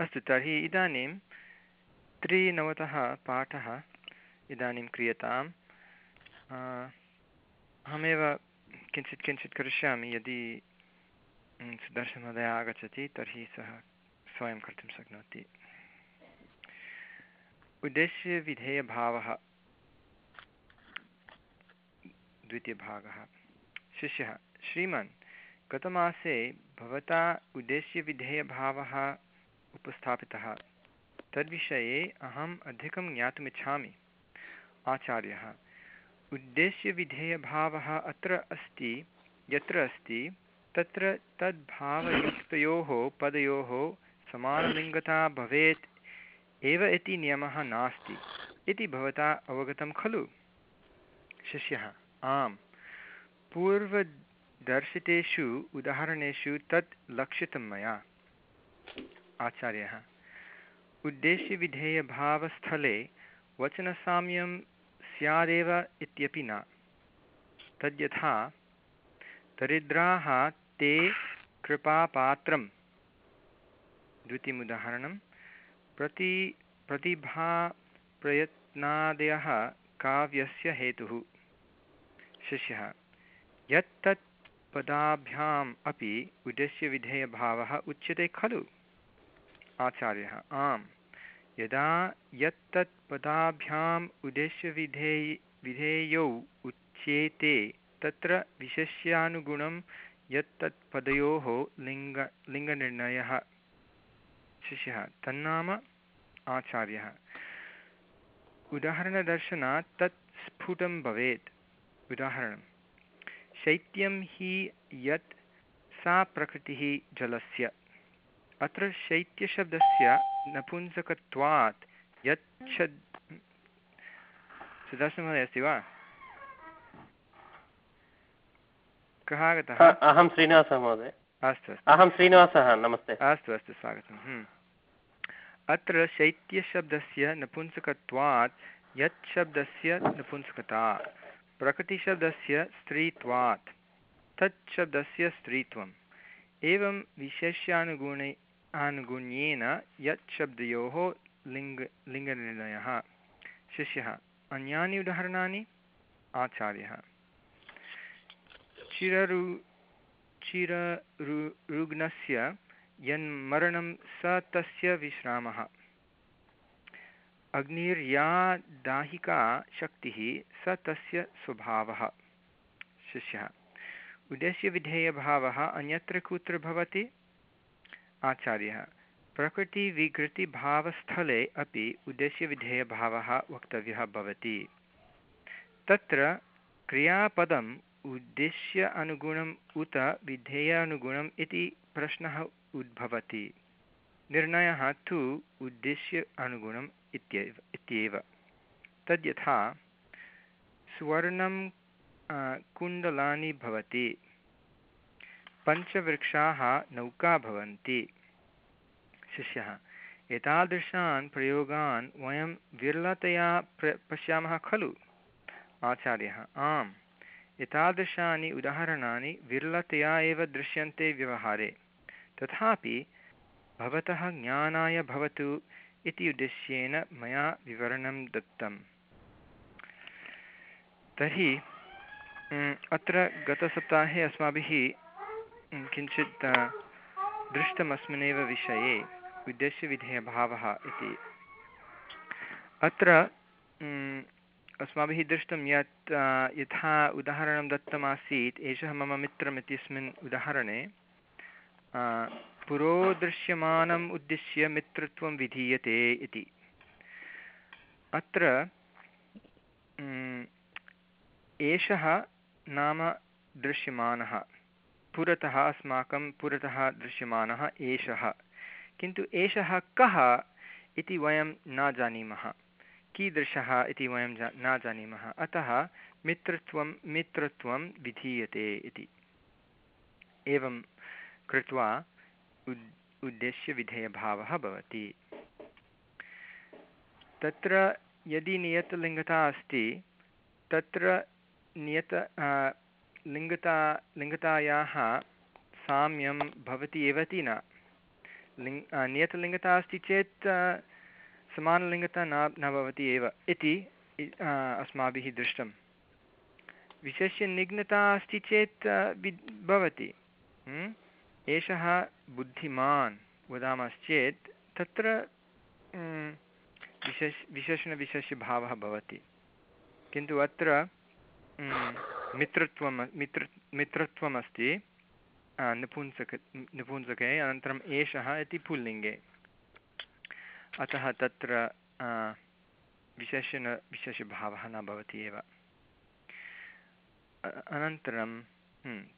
अस्तु, तर्हि इदानीं त्रिनवतः पाठः इदानीं क्रियताम्। अहमेव किञ्चित् किञ्चित् करिष्यामि, यदि सुदर्शनमहोदय आगच्छति, तर्हि सः स्वयं कर्तुं शक्नोति। उद्देश्यविधेयभावः द्वितीयभागः। शिष्यः, श्रीमन्, गतमासे भवता उद्देश्यविधेयभावः उपस्थापितः। तद्विषये अहम् अधिकं ज्ञातुमिच्छामि। आचार्यः, उद्देश्यविधेयभावः अत्र अस्ति, यत्र अस्ति, तत्र तद्भावयुक्तयोः पदयोः समानलिङ्गता भवेत्, एव इति नियमः नास्ति। इति भवता अवगतं खलु? शिष्यः, आम्। पूर्वदर्शितेषु उदाहरणेषु तत् लक्षितं मया। आचार्यः। उद्देश्यविधेयभावस्थले वचनसाम्यं स्यादेव इत्यपि न। तद्यथा, दरिद्राः ते कृपापात्रं द्वितीयमुदाहरणं, प्रति, प्रतिभाप्रयत्नादयः काव्यस्य हेतुः। शिष्यः यत् तत् पदाभ्याम् अपि उद्देश्यविधेयभावः उच्यते खलु? आचार्यः। आम्। यदा यत्तत् पदाभ्याम् उद्देश्यविधेय विधेयौ उच्येते, तत्र विशेष्यानुगुणं यत्तत् पदयोः लिङ्ग, लिङ्गनिर्णयः शिष्यः। तन्नाम आचार्यः। उदाहरणदर्शनात् तत् स्फुटं भवेत्। उदाहरणं शैत्यं हि यत् सा प्रकृतिः जलस्य। अत्र शैत्यशब्दस्य नपुंसकत्वात् यत् छद् सुदर्शनमहोदय अस्ति वा? कः आगतः? अहं श्रीनिवासः महोदय अस्तु। अहं श्रीनिवासः नमस्ते। अस्तु अस्तु स्वागतं हम्म। अत्र शैत्यशब्दस्य नपुंसकत्वात् यत् शब्दस्य नपुंसकता प्रकृतिशब्दस्य स्त्रीत्वात् तत् शब्दस्य स्त्रीत्वम्। एवं विशेष्यानुगुणे आनुगुण्येन यत् शब्दयोः लिङ्ग, लिङ्गनिर्णयः। शिष्यः, अन्यानि उदाहरणानि? आचार्यः। चिररु चिररु रुग्णस्य यन्मरणं स तस्य विश्रामः। अग्निर्या दाहिका शक्तिः स तस्य स्वभावः। शिष्यः, उद्देश्यविधेयभावः अन्यत्र कुत्र भवति? आचार्यः, प्रकृतिविकृतिभावस्थले अपि उद्देश्यविधेयभावः वक्तव्यः भवति। तत्र क्रियापदम् उद्देश्य अनुगुणम् उत विधेयानुगुणम् इति प्रश्नः उद्भवति। निर्णयः तु उद्देश्य अनुगुणम् इत्येव इत्येव। तद्यथा सुवर्णं कुण्डलानि भवति। पञ्चवृक्षाः नौका भवन्ति। शिष्यः, एतादृशान् प्रयोगान् वयं विरलतया प्र, पश्यामः खलु? आचार्यः, आम्। एतादृशानि उदाहरणानि विरलतया एव दृश्यन्ते व्यवहारे। तथापि भवतः ज्ञानाय भवतु इति उद्देश्येन मया विवरणं दत्तम्। तर्हि अत्र गतसप्ताहे अस्माभिः किञ्चित् दृष्टमस्मिन्नेव विषये उद्देश्यविधेयभावः इति। अत्र अस्माभिः दृष्टं यत् यथा उदाहरणं दत्तमासीत्, एषः मम मित्रम् इत्यस्मिन् उदाहरणे पुरोदृश्यमानम् उद्दिश्य मित्रत्वं विधीयते इति। अत्र एषः नाम दृश्यमानः। पुरतः अस्माकं पुरतः दृश्यमानः एषः। किन्तु एषः कः इति वयं न जानीमः। कीदृशः इति वयं जा, न जानीमः। अतः मित्रत्वं मित्रत्वं विधीयते इति। एवं कृत्वा उद् उद्देश्यविधेयभावः भवति। तत्र यदि नियतलिङ्गता अस्ति, तत्र नियत लिङ्गता, लिङ्गतायाः साम्यं भवति एव इति न। लिङ् नियतलिङ्गता अस्ति चेत् समानलिङ्गता न न भवति एव इति अस्माभिः दृष्टं विशेष्य निघ्नता अस्ति चेत् भवति। एषः बुद्धिमान् वदामश्चेत्, तत्र विशेष विशेषणविशेषभावः भवति। किन्तु अत्र मित्रत्वं मित्र, मित्रत्वमस्ति निपुंसक, निपुंसके, अनन्तरम् एषः इति पुल्लिङ्गे। अतः तत्र विशेषण, विशेषभावः न भवति एव। अनन्तरं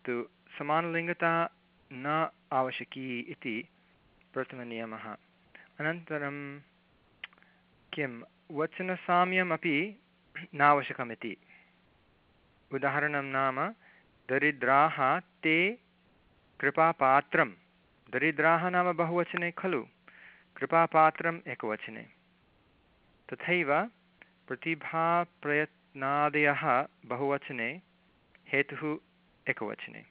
तु समानलिङ्गता न आवश्यकी इति प्रथमनियमः। अनन्तरं, किं, वचनसाम्यमपि नावश्यकमिति। उदाहरणं नाम दरिद्राः ते कृपापात्रं। दरिद्राः नाम बहुवचने खलु, कृपापात्रम् एकवचने। तथैव प्रतिभाप्रयत्नादयः बहुवचने, हेतुः एकवचने।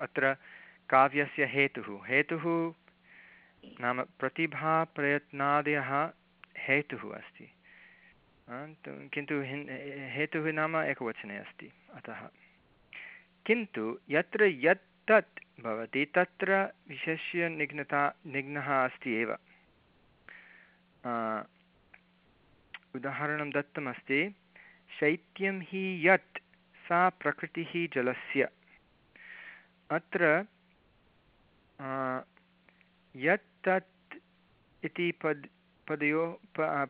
अत्र काव्यस्य हेतुः। हेतुः नाम प्रतिभाप्रयत्नादयः हेतुः अस्ति। किन्तु हेतुः नाम एकवचने अस्ति, अतः। किन्तु यत्र यत् तत् भवति, तत्र विशेष्य निघ्नता, निघ्नः अस्ति एव। उदाहरणं दत्तमस्ति, शैत्यं हि यत्, सा प्रकृतिः जलस्य। अत्र यत् तत् इति पद् पदयो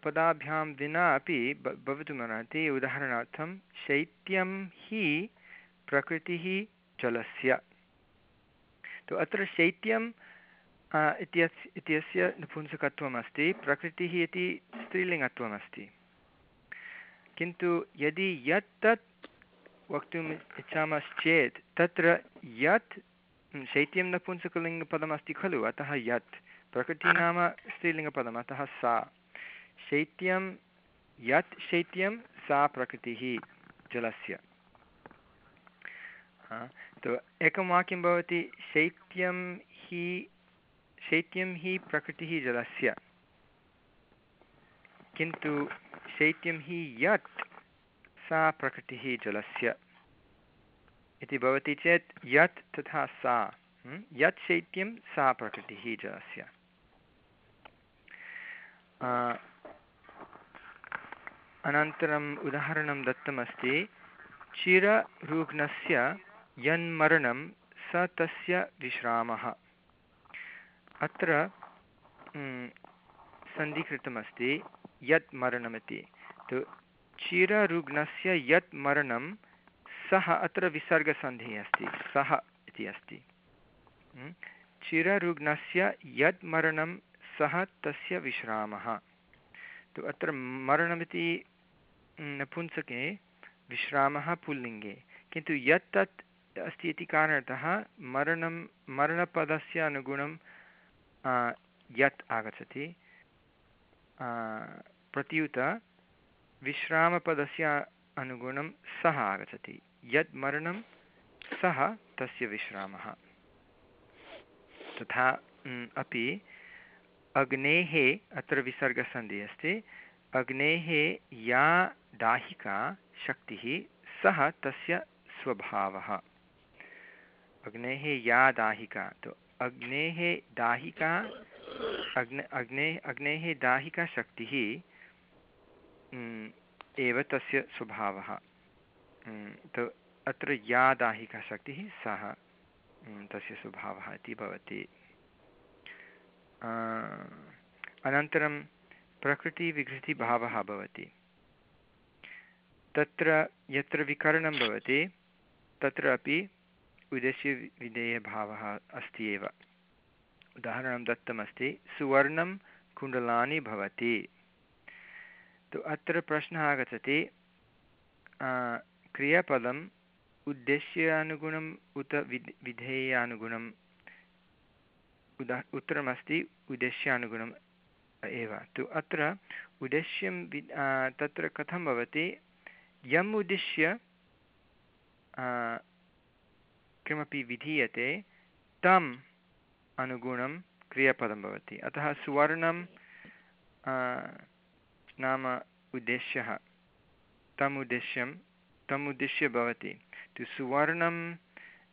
पदाभ्यां विना अपि भवितुमर्हति उदाहरणार्थं, शैत्यं हि प्रकृतिः जलस्य। तु अत्र शैत्यं इत्यस्य इत्यस्य नपुंसकत्वम् अस्ति प्रकृतिः इति स्त्रीलिङ्गत्वमस्ति। किन्तु यदि यत् तत् वक्तुम् इच्छामश्चेत्, तत्र यत् शैत्यं नपुंसकलिङ्गपदमस्ति खलु, अतः यत्। प्रकृतिः नाम स्त्रीलिङ्गपदम् अतः सा। शैत्यं, यत् शैत्यं, सा प्रकृतिः, जलस्य। तु एकं वाक्यं भवति, शैत्यं हि शैत्यं हि प्रकृतिः, जलस्य। किन्तु शैत्यं हि यत्, सा प्रकृतिः, जलस्य। इति भवति चेत्, यत् तथा सा यत् शैत्यं, सा प्रकृतिः, जलस्य। अनन्तरम् उदाहरणं दत्तमस्ति। चिररुग्णस्य यन्मरणं स तस्य विश्रामः। अत्र सन्धिकृतमस्ति यत् मरणमिति तु चिररुग्णस्य यत् मरणं सः, अत्र विसर्गसन्धिः अस्ति, सः इति अस्ति। चिररुग्णस्य यत् मरणं सः तस्य विश्रामः। तु अत्र मरणमिति नपुंसके विश्रामः पुल्लिङ्गे। किन्तु यत् तत् अस्ति इति कारणतः मरणं, मरणपदस्य अनुगुणं यत् आगच्छति प्रत्युत विश्रामपदस्य अनुगुणं सः आगच्छति। यत् मरणं सः तस्य विश्रामः। तथा अपि अग्नेः अत्र विसर्गसन्धिः अस्ति। अग्नेः या दाहिका शक्तिः, सः तस्य स्वभावः। अग्नेः या दाहिका, तु अग्नेः दाहिका, अग्ने अग्ने, अग्नेः दाहिका शक्तिः एव तस्य स्वभावः। तु अत्र या दाहिका शक्तिः, सः तस्य स्वभावः इति भवति। अनन्तरं प्रकृतिविकृतिभावः भवति। तत्र यत्र विकरणं भवति, तत्र अपि उद्देश्यविधेयभावः अस्ति एव। उदाहरणं दत्तमस्ति, सुवर्णं कुण्डलानि भवति। तु अत्र प्रश्नः आगच्छति क्रियापदम् उद्देश्यानुगुणम् उत विद् विधेयानुगुणम् उदा, उत्तरमस्ति उद्देश्यानुगुणम् एव। तु अत्र उद्देश्यं वि तत्र कथं भवति? यम् उद्दिश्य किमपि विधीयते, तम् अनुगुणं क्रियापदं भवति। अतः सुवर्णं नाम उद्देश्यः, तम् उद्देश्यं, तम् उद्दिश्य भवति। तु सुवर्णम्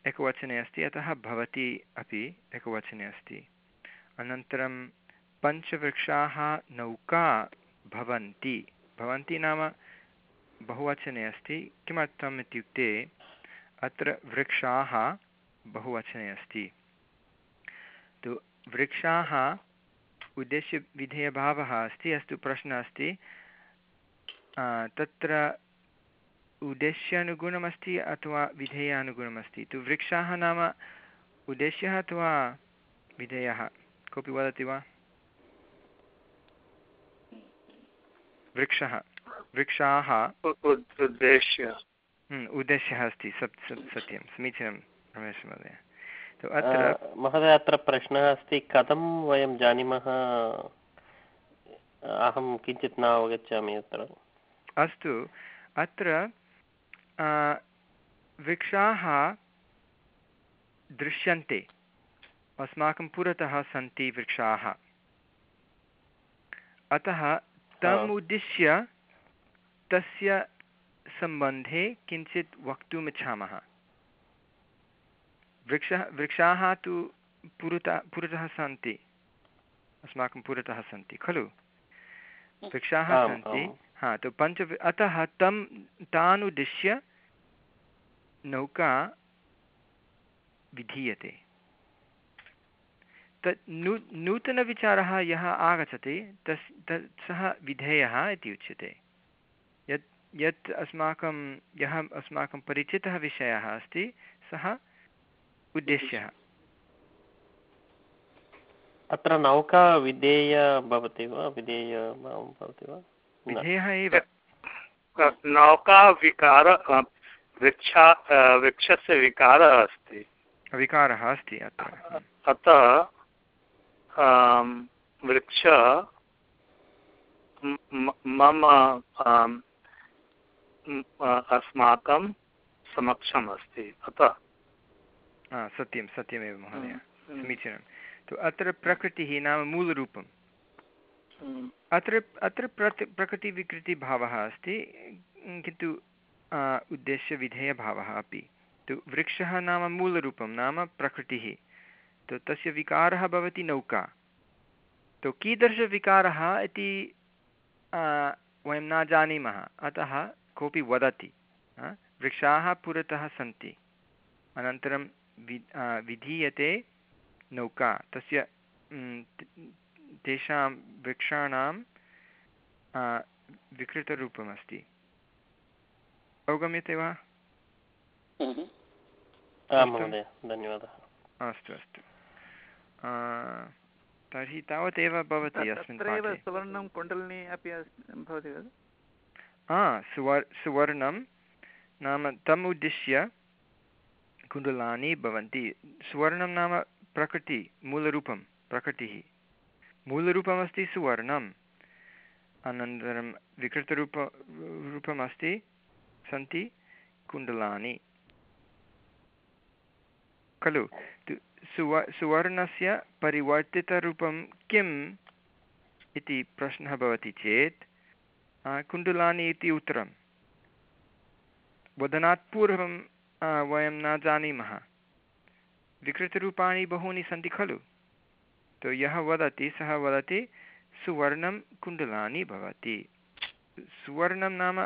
एकवचने अस्ति, अतः भवति अपि एकवचने अस्ति। अनन्तरं, पञ्चवृक्षाः नौका भवन्ति। भवन्ति नाम बहुवचने अस्ति। किमर्थम् इत्युक्ते, अत्र वृक्षाः बहुवचने अस्ति। तु वृक्षाः उद्देश्यविधेयभावः अस्ति, अस्तु प्रश्नः अस्ति। तत्र उद्देश्यानुगुणमस्ति अथवा विधेयानुगुणमस्ति? तु वृक्षाः नाम उद्देश्यः अथवा विधेयः? कोऽपि वदति वा? वृक्षः। वृक्षाः। उद्देश्य। हम्म, उद्देश्यः अस्ति। सत् सत्यं। समीचीनं रमेशमहोदय तु अत्र महोदय अत्र प्रश्नः अस्ति कथं वयं जानीमः? अहं किञ्चित् न अवगच्छामि अत्र। अस्तु। अत्र वृक्षाः दृश्यन्ते। अस्माकं पुरतः सन्ति वृक्षाः। अतः तम् उद्दिश्य तस्य सम्बन्धे किञ्चित् वक्तुमिच्छामः वृक्षः वृक्षाः तु पुरतः पुरतः सन्ति। अस्माकं पुरतः सन्ति खलु? वृक्षाः सन्ति। हा तु पञ्च अतः तं तान् उद्दिश्य नौका विधीयते। तत् नू नूतनविचारः यः आगच्छति तस् तत् सः विधेयः इति उच्यते। यत् यत् अस्माकं यः अस्माकं परिचितः विषयः अस्ति सः उद्देश्यः। अत्र नौका विधेय भवति वा? विधेय भवति वा? विधेयः एव। नौका विकार वृक्षा वृक्षस्य विकारः अस्ति। विकारः अस्ति अत्र अतः वृक्ष मम अस्माकं समक्षम् अस्ति। अतः। सत्यं सत्यमेव महोदय। समीचीनं। तु अत्र प्रकृतिः नाम मूलरूपम्। अत्र अत्र प्रति प्रकृतिविकृतिभावः अस्ति किन्तु उद्देश्यविधेयभावः अपि। तु वृक्षः नाम मूलरूपं, नाम प्रकृतिः। तो तस्य विकारः भवति नौका। तो कीदृशविकारः इति वयं न जानीमः। अतः कोऽपि वदति। वृक्षाः पुरतः सन्ति। अनन्तरं वि विधीयते नौका। तस्य तेषां वृक्षाणां विकृतरूपमस्ति। अवगम्यते वा? धन्यवादः। अस्तु अस्तु। तर्हि तावदेव भवति अस्मिन् सुवर्णं कुण्डलिनी अपि भवति हा सुवर् सुवर्णं नाम तम् उद्दिश्य कुण्डलानि भवन्ति। सुवर्णं नाम प्रकृति मूलरूपं प्रकृतिः। मूलरूपमस्ति सुवर्णम्। अनन्तरं विकृतरूप रूपमस्ति सन्ति कुण्डलानि खलु सुव सुवर्णस्य परिवर्तितरूपं किम् इति प्रश्नः भवति चेत् कुण्डलानि इति उत्तरं वदनात् पूर्वं वयं न जानीमः विकृतरूपाणि बहूनि सन्ति खलु तो यः वदति सः वदति सुवर्णं कुण्डलानि भवति सुवर्णं नाम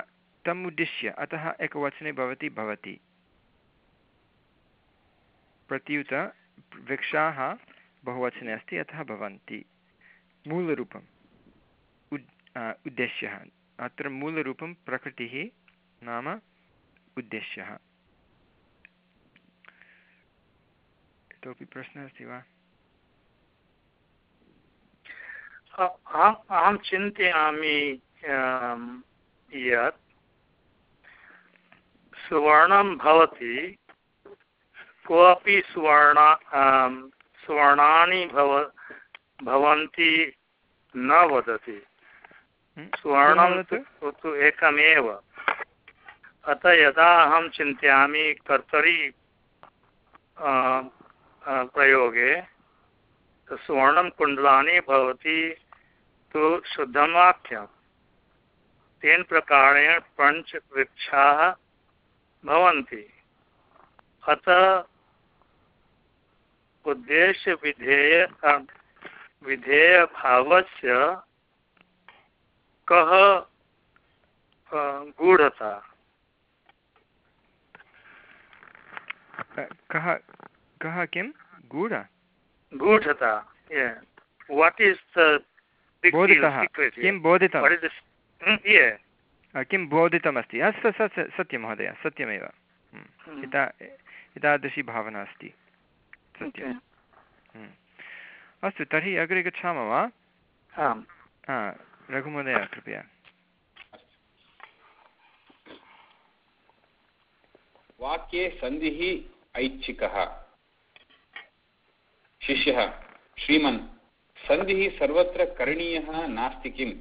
तम् उद्दिश्य अतः एकवचने भवति भवति। प्रत्युत वृक्षाः बहुवचने अस्ति, अतः भवन्ति। मूलरूपम्। उद् उद्देश्यः। अत्र मूलरूपं प्रकृतिः नाम उद्देश्यः। इतोपि प्रश्नः अस्ति वा? अहं चिन्तयामि यत् सुवर्णं भवति। कोऽपि सुवर्ण सुवर्णानि भव भवन्ति न वदति। हम्म, सुवर्णं तु एकमेव। अतः यदा अहं चिन्तयामि कर्तरि प्रयोगे सुवर्णं कुण्डलानि भवति तु शुद्धं वाक्यं तेन प्रकारेण पञ्चवृक्षाः भवन्ति। अतः उद्देश्यविधेय विधेयभावस्य कः गूढता? कः कः किं? गूढ? गूढता वाट् इस् बोधितः। किं बोधितं किं बोधितमस्ति? सत्यं महोदय सत्यमेव। एता एतादृशी भावना अस्ति। सत्यं। अस्तु तर्हि अग्रे गच्छामः वा? आम्। रघुमहोदय कृपया। वाक्ये सन्धिः ऐच्छिकः। शिष्यः श्रीमन् सन्धिः सर्वत्र करणीयः नास्ति किम्?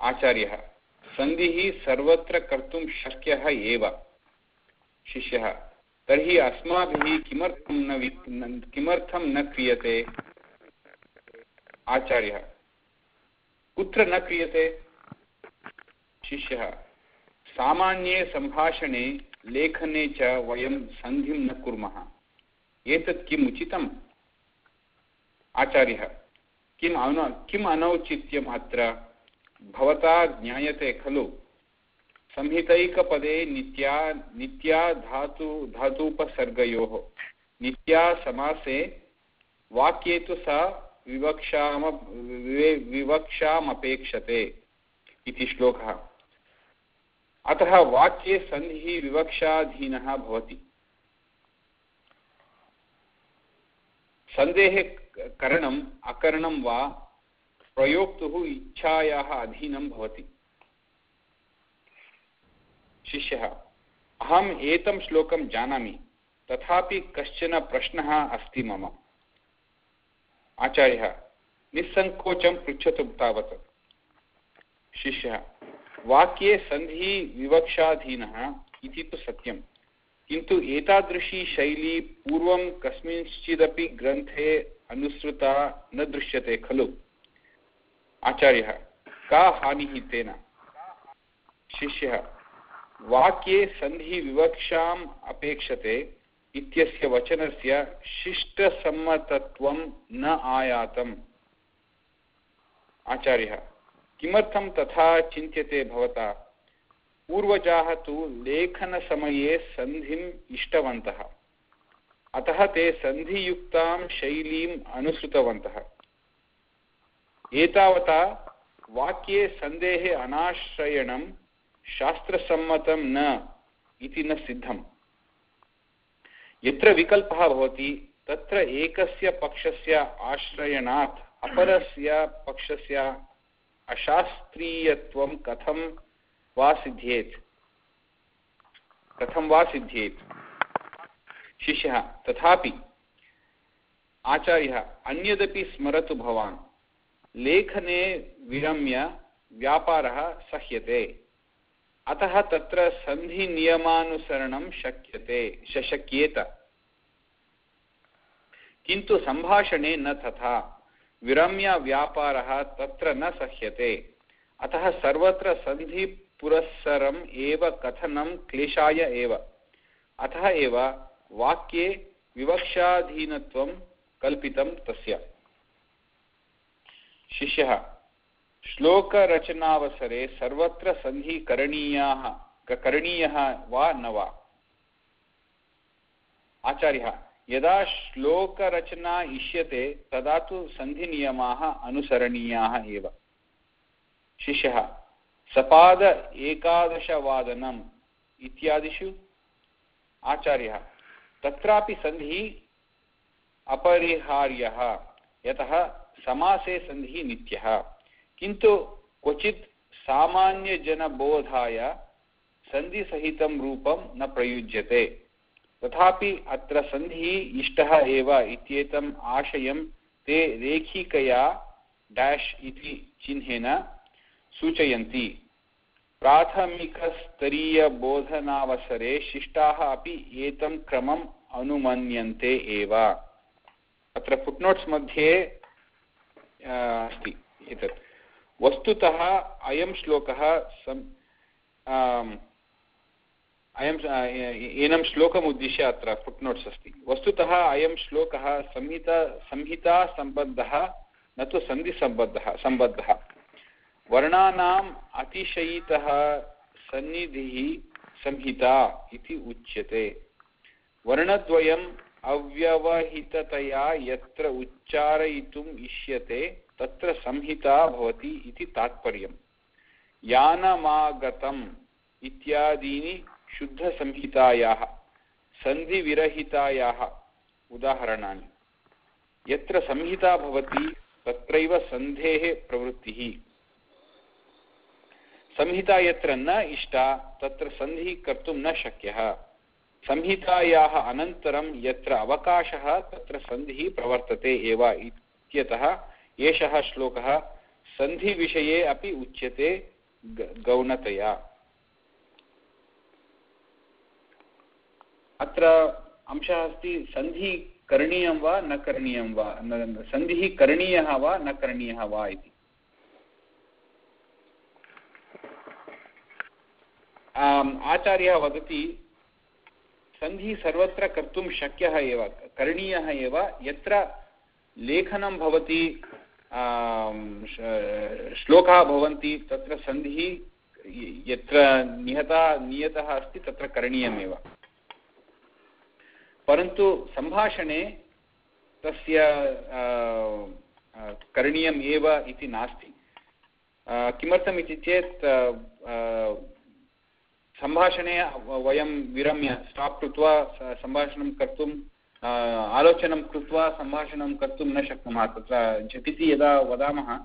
आचार्यः सन्धिः सर्वत्र कर्तुं शक्यः एव। शिष्यः, तर्हि अस्माभिः किमर्थं न किमर्थं न क्रियते? आचार्यः, कुत्र न क्रियते? शिष्यः, सामान्ये सम्भाषणे, लेखने च वयं सन्धिं न कुर्मः। एतत् किम् उचितम् आचार्यः, किम् अन किम् अनौचित्यम् अत्र? भवता ज्ञायते खलु। संहितैकपदे नित्या नित्या धातु, धातूपसर्गयोः। नित्या समासे वाक्ये तु सा विवक्षाम विवक्षामपेक्षते इति श्लोकः। अतः वाक्ये सन्धिः विवक्षाधीनः भवति। सन्देहे करणम्, अकरणं वा प्रयोक्तुः इच्छायाः अधीनं भवति। शिष्यः, अहम् एतं श्लोकं जानामि, तथापि कश्चन प्रश्नः अस्ति मम। आचार्यः निस्सङ्कोचं पृच्छतु तावत्। शिष्यः, वाक्ये सन्धिः विवक्षाधीनः इति तु सत्यं, किन्तु एतादृशी शैली पूर्वं कस्मिंश्चिदपि ग्रन्थे अनुसृता न दृश्यते खलु। आचार्यः, का हानिः तेन? शिष्यः, वाक्ये सन्धिविवक्षाम् अपेक्षते इत्यस्य वचनस्य शिष्टसम्मतत्वं न आयातम्। आचार्यः, किमर्थं तथा चिन्त्यते भवता? पूर्वजाः तु लेखनसमये सन्धिम् इष्टवन्तः। अतः ते सन्धियुक्तां शैलीम् अनुसृतवन्तः। एतावता वाक्ये सन्देः अनाश्रयणं शास्त्रसम्मतं न इति न सिद्धम्। यत्र विकल्पः भवति, तत्र एकस्य पक्षस्य आश्रयणात्, अपरस्य पक्षस्य अशास्त्रीयत्वं कथं वा सिद्ध्येत्? कथं वा सिद्ध्येत्? शिष्यः, तथापि आचार्यः, अन्यदपि स्मरतु भवान्। लेखने विरम्य व्यापारः सह्यते। अतः तत्र सन्धिनियमानुसरणं शक्यते शक्येत। किन्तु सम्भाषणे न तथा। विरम्यव्यापारः तत्र न सह्यते। अतः सर्वत्र सन्धिपुरःसरम् एव कथनं क्लेशाय एव। अतः एव वाक्ये विवक्षाधीनत्वं कल्पितं तस्य। शिष्यः, श्लोकरचनावसरे सर्वत्र सन्धिः करणीयाः वा न वा? आचार्यः, यदा श्लोकरचना इष्यते, तदा तु सन्धिनियमाः अनुसरणीयाः एव। शिष्यः, सपाद एकादशवादनम् इत्यादिषु? आचार्यः, तत्रापि सन्धिः अपरिहार्यः, यतः समासे सन्धिः नित्यः। किन्तु क्वचित् सामान्यजनबोधाय सन्धिसहितं रूपं न प्रयुज्यते। तथापि अत्र सन्धिः इष्टः एव इत्येतम् आशयं ते रेखिकया डाश् इति चिह्नेन सूचयन्ति। प्राथमिकस्तरीयबोधनावसरे शिष्टाः अपि एतं क्रमम् अनुमन्यन्ते एव। अत्र फुट्नोट्स् मध्ये अस्ति एतत्। वस्तुतः अयं श्लोकः सम् अयं एनं श्लोकम् उद्दिश्य अत्र फुट्नोट्स् अस्ति। वस्तुतः अयं श्लोकः संहिता, संहितासम्बद्धः, न तु सन्धिसम्बद्धः, सम्बद्धः। वर्णानाम् अतिशयितः सन्निधिः संहिता इति उच्यते। वर्णद्वयम् अव्यवहिततया यत्र उच्चारयितुम् इष्यते, तत्र संहिता भवति इति तात्पर्यम्। यानमागतम् इत्यादीनि शुद्धसंहितायाः, सन्धिविरहितायाः उदाहरणानि। यत्र संहिता भवति, तत्रैव सन्धेः प्रवृत्तिः। संहिता यत्र न इष्टा, तत्र सन्धिः कर्तुं न शक्यः। संहितायाः अनन्तरं यत्र अवकाशः, तत्र सन्धिः प्रवर्तते एव इत्यतः एषः श्लोकः सन्धिविषये अपि उच्यते गौणतया। अत्र अंशः अस्ति, सन्धिः करणीयं वा न करणीयं वा? सन्धिः करणीयः वा, न करणीयः वा इति? आचार्यः वदति सन्धिः सर्वत्र कर्तुं शक्यः एव, करणीयः एव। यत्र लेखनं भवति श्लोकाः भवन्ति, तत्र सन्धिः यत्र निहता, नियतः अस्ति, तत्र करणीयमेव। परन्तु सम्भाषणे तस्य करणीयम् एव इति नास्ति। किमर्थम् इति चेत् सम्भाषणे वयं विरम्य स्टाप् कृत्वा सम्भाषणं कर्तुं आलोचनं कृत्वा सम्भाषणं कर्तुं न शक्नुमः। तत्र झटिति यदा वदामः,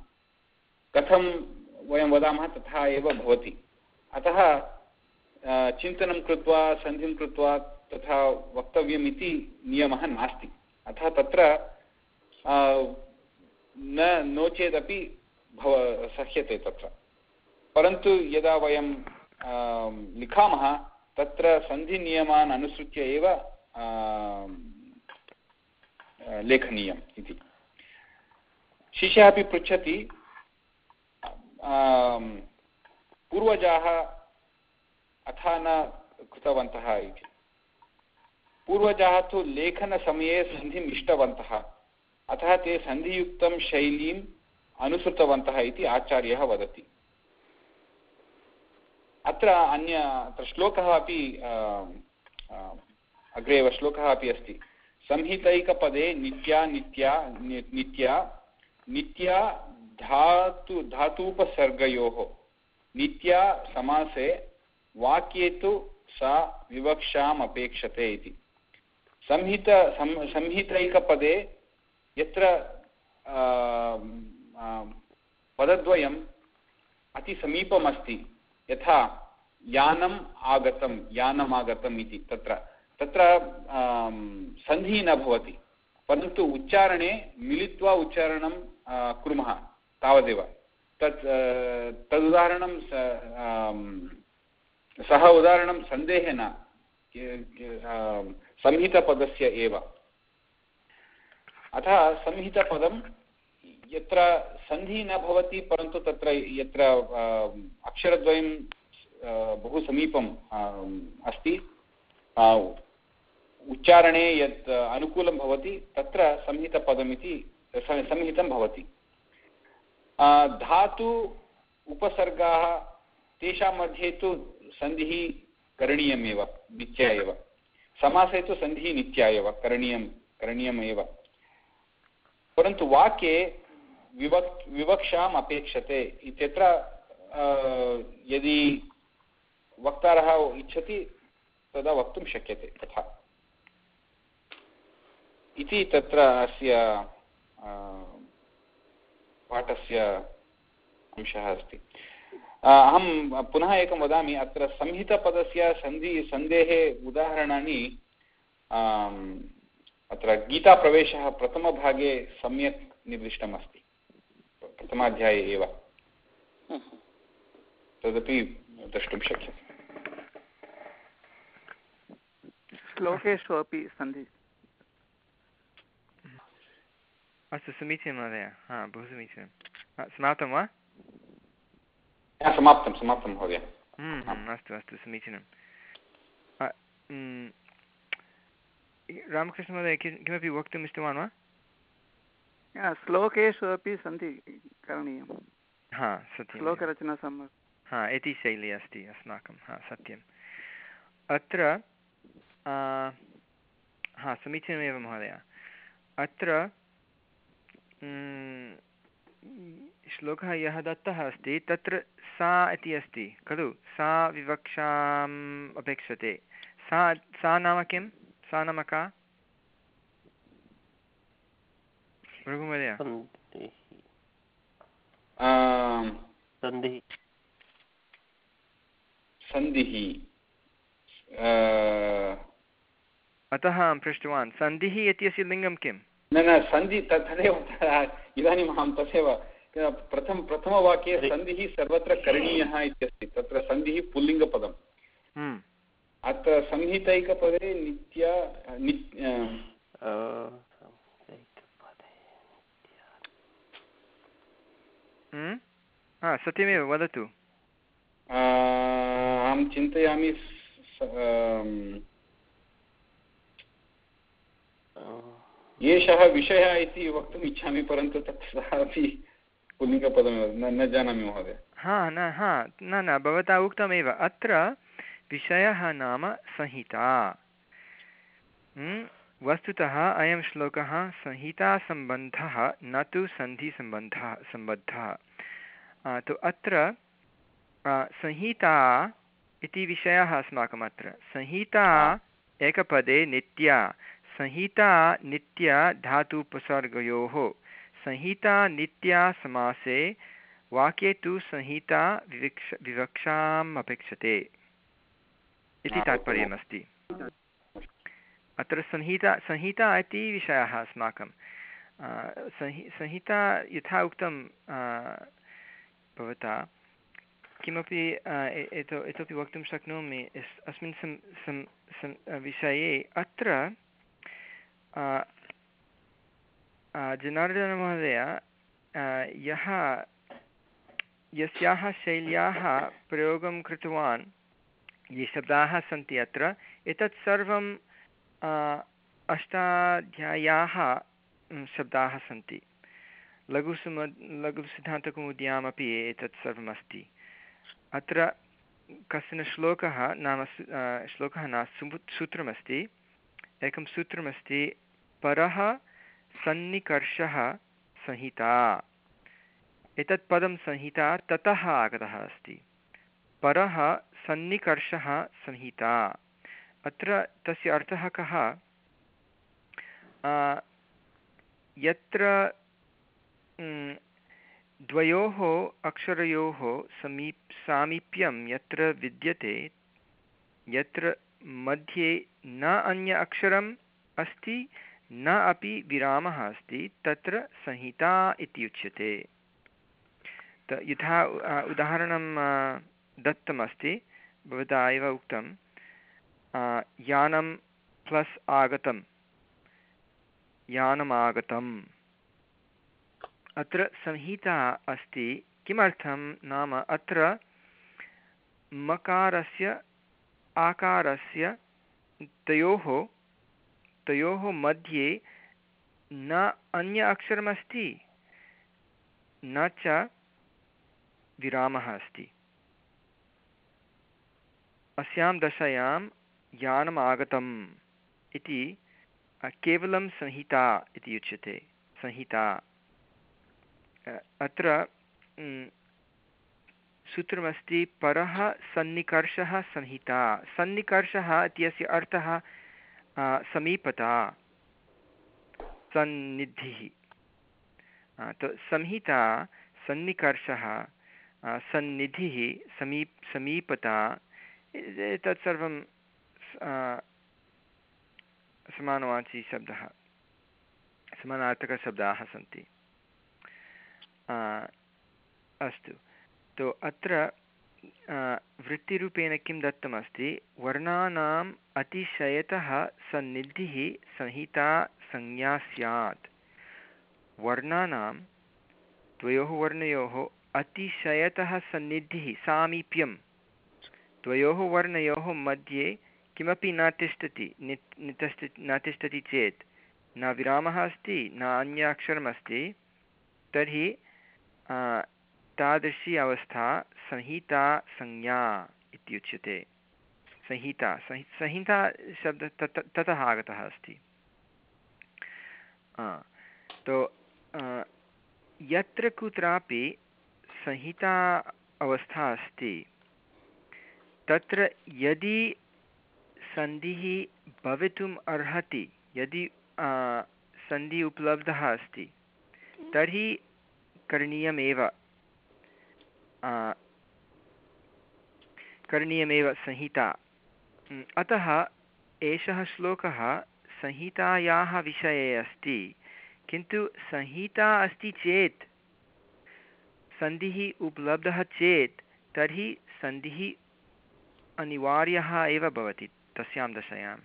कथं वयं वदामः, तथा एव भवति। अतः चिन्तनं कृत्वा, सन्धिं कृत्वा, तथा वक्तव्यम् इति नियमः नास्ति। अतः तत्र न, नो चेदपि भव, सह्यते तत्र। परन्तु यदा वयं लिखामः तत्र सन्धिनियमान् अनुसृत्य एव लेखनीयम् इति। शिष्यः अपि पृच्छति पूर्वजाः अथा न कृतवन्तः इति। पूर्वजाः तु लेखनसमये सन्धिम् इष्टवन्तः, अतः ते सन्धियुक्तं शैलीम् अनुसृतवन्तः इति आचार्यः वदति। अत्र अन्य अत्र श्लोकः अपि अग्रे एव श्लोकः अपि अस्ति। संहितैकपदे नित्या नित्या नित्या नित्या धातु, धातूपसर्गयोः। नित्या समासे वाक्ये तु सा विवक्षाम् अपेक्षते इति। संहित संहितैकपदे यत्र पदद्वयम् अतिसमीपमस्ति यथा यानम् आगतं यानम् आगतम् इति। तत्र तत्र सन्धिः न भवति। परन्तु उच्चारणे मिलित्वा उच्चारणं कुर्मः तावदेव। तत् तदुदाहरणं सः उदाहरणं सन्देहेन संहितपदस्य एव। अतः संहितपदं यत्र सन्धिः न भवति, परन्तु तत्र यत्र अक्षरद्वयं बहु समीपम् अस्ति उच्चारणे यत् अनुकूलं भवति, तत्र संहितपदमिति संहितं भवति। धातु उपसर्गाः, तेषां मध्ये तु सन्धिः करणीयमेव नित्या एव। समासे तु सन्धिः नित्या एव, करणीयं, करणीयम् एव। परन्तु वाक्ये विवक्, विवक्षाम् अपेक्षते इत्यत्र यदि वक्तारः इच्छति, तदा वक्तुं शक्यते तथा। इति तत्र अस्य पाठस्य अंशः अस्ति। अहं पुनः एकं वदामि, अत्र संहितपदस्य सन्धि सन्धेः उदाहरणानि अत्र गीताप्रवेशः प्रथमभागे सम्यक् निर्दिष्टमस्ति। प्रथमाध्याये एव। तदपि द्रष्टुं शक्यते। श्लोकेषु अपि सन्धि। अस्तु समीचीनं महोदय। हा बहु समीचीनं। समाप्तं वा? समाप्तं समाप्तं महोदय। हम्म, हम्म, अस्तु अस्तु समीचीनं। रामकृष्णमहोदय किमपि वक्तुम् इष्टवान् वा? श्लोकेषु अपि सन्ति करणीयं। हा सत्यं श्लोकरचना सम्यक् हा इति शैली अस्ति अस्माकं हा सत्यम् अत्र हा समीचीनमेव महोदय। अत्र श्लोकः यः दत्तः अस्ति तत्र सा इति अस्ति खलु? सा विवक्षाम् अपेक्षते। सा सा नाम किं? सा नाम का? सन्धिः अतः अहं पृष्टवान् सन्धिः इत्यस्य लिङ्गं किं न न सन्धि तदेव इदानीम् अहं तथैव प्रथम प्रथमवाक्ये सन्धिः सर्वत्र करणीयः इत्यस्ति तत्र सन्धिः पुल्लिङ्गपदम् अत्र संहितैकपदे नित्या हा सत्यमेव वदतु अहं चिन्तयामि एषः विषयः इति वक्तुम् इच्छामि परन्तु अपि पुल्लिङ्गपदमेव न न जानामि महोदय हा न हा न न भवता उक्तमेव अत्र विषयः नाम संहिता हम्म, वस्तुतः अयं श्लोकः संहितासम्बन्धः न तु सन्धिसम्बन्धः सम्बद्धः। तु अत्र संहिता इति विषयः अस्माकम् अत्र। संहिता एकपदे नित्या संहिता नित्या धातुपसर्गयोः संहिता नित्या समासे वाक्ये तु संहिता विवक्ष विवक्षाम् अपेक्षते। इति तात्पर्यमस्ति। अत्र संहिता संहिता इति विषयः अस्माकं। संहि, संहिता यथा उक्तं भवता, किमपि एतो इतोपि वक्तुं शक्नोमि अस्मिन् सं सं सं, विषये अत्र जनार्दनमहोदय यः, यस्याः शैल्याः प्रयोगं कृतवान्, ये शब्दाः सन्ति अत्र, एतत् सर्वं अष्टाध्याय्याः शब्दाः सन्ति। लघुसुम, लघुसिद्धान्तकौमुद्यामपि एतत् सर्वमस्ति। अत्र कश्चन श्लोकः नाम श्लोकः न सूत्रमस्ति। एकं सूत्रमस्ति, परः सन्निकर्षः संहिता। एतत् पदं संहिता ततः आगतः अस्ति। परः सन्निकर्षः संहिता। अत्र तस्य अर्थः कः? यत्र द्वयोः अक्षरयोः समीप्, सामीप्यं यत्र विद्यते, यत्र मध्ये न अन्य अक्षरम् अस्ति, न अपि विरामः अस्ति, तत्र संहिता इति उच्यते यथा उदाहरणं दत्तमस्ति, भवता एव उक्तं। यानं प्लस् आगतं यानमागतम् अत्र संहिता अस्ति किमर्थं नाम अत्र मकारस्य आकारस्य तयोः तयोः मध्ये न अन्य अक्षरमस्ति न च विरामः अस्ति अस्यां दशायां यानम् आगतम् इति केवलं संहिता इति उच्यते। संहिता। अत्र सूत्रमस्ति, परः सन्निकर्षः संहिता। सन्निकर्षः इत्यस्य अर्थः समीपता। सन्निधिः। तो संहिता, सन्निकर्षः सन्निधिः, समीप्, समीपता, ए- एतत् सर्वं स- अ, शब्दः समानार्थकशब्दाः सन्ति। अस्तु। तो अत्र वृत्तिरूपेण किं दत्तमस्ति? वर्णानाम् अतिशयतः सन्निधिः संहिता संज्ञा स्यात्। वर्णानां द्वयोः वर्णयोः अतिशयतः सन्निधिः सामीप्यं। द्वयोः वर्णयोः मध्ये किमपि न तिष्ठति नितिष्ठ न तिष्ठति चेत्, न विरामः अस्ति, न अन्य अक्षरमस्ति तर्हि तादृशी अवस्था संहिता संज्ञा इत्युच्यते। संहिता, संहि, संहिता शब्दः तत्, ततः आगतः अस्ति। तो यत्र कुत्रापि संहिता अवस्था अस्ति, तत्र यदि सन्धिः भवितुम् अर्हति यदि सन्धिः उपलब्धः अस्ति। तर्हि करणीयमेव करणीयमेव संहिता। अतः एषः श्लोकः संहितायाः विषये अस्ति, किन्तु संहिता अस्ति चेत्, सन्धिः उपलब्धः चेत्, तर्हि सन्धिः अनिवार्यः एव भवति। तस्यां दशायाम्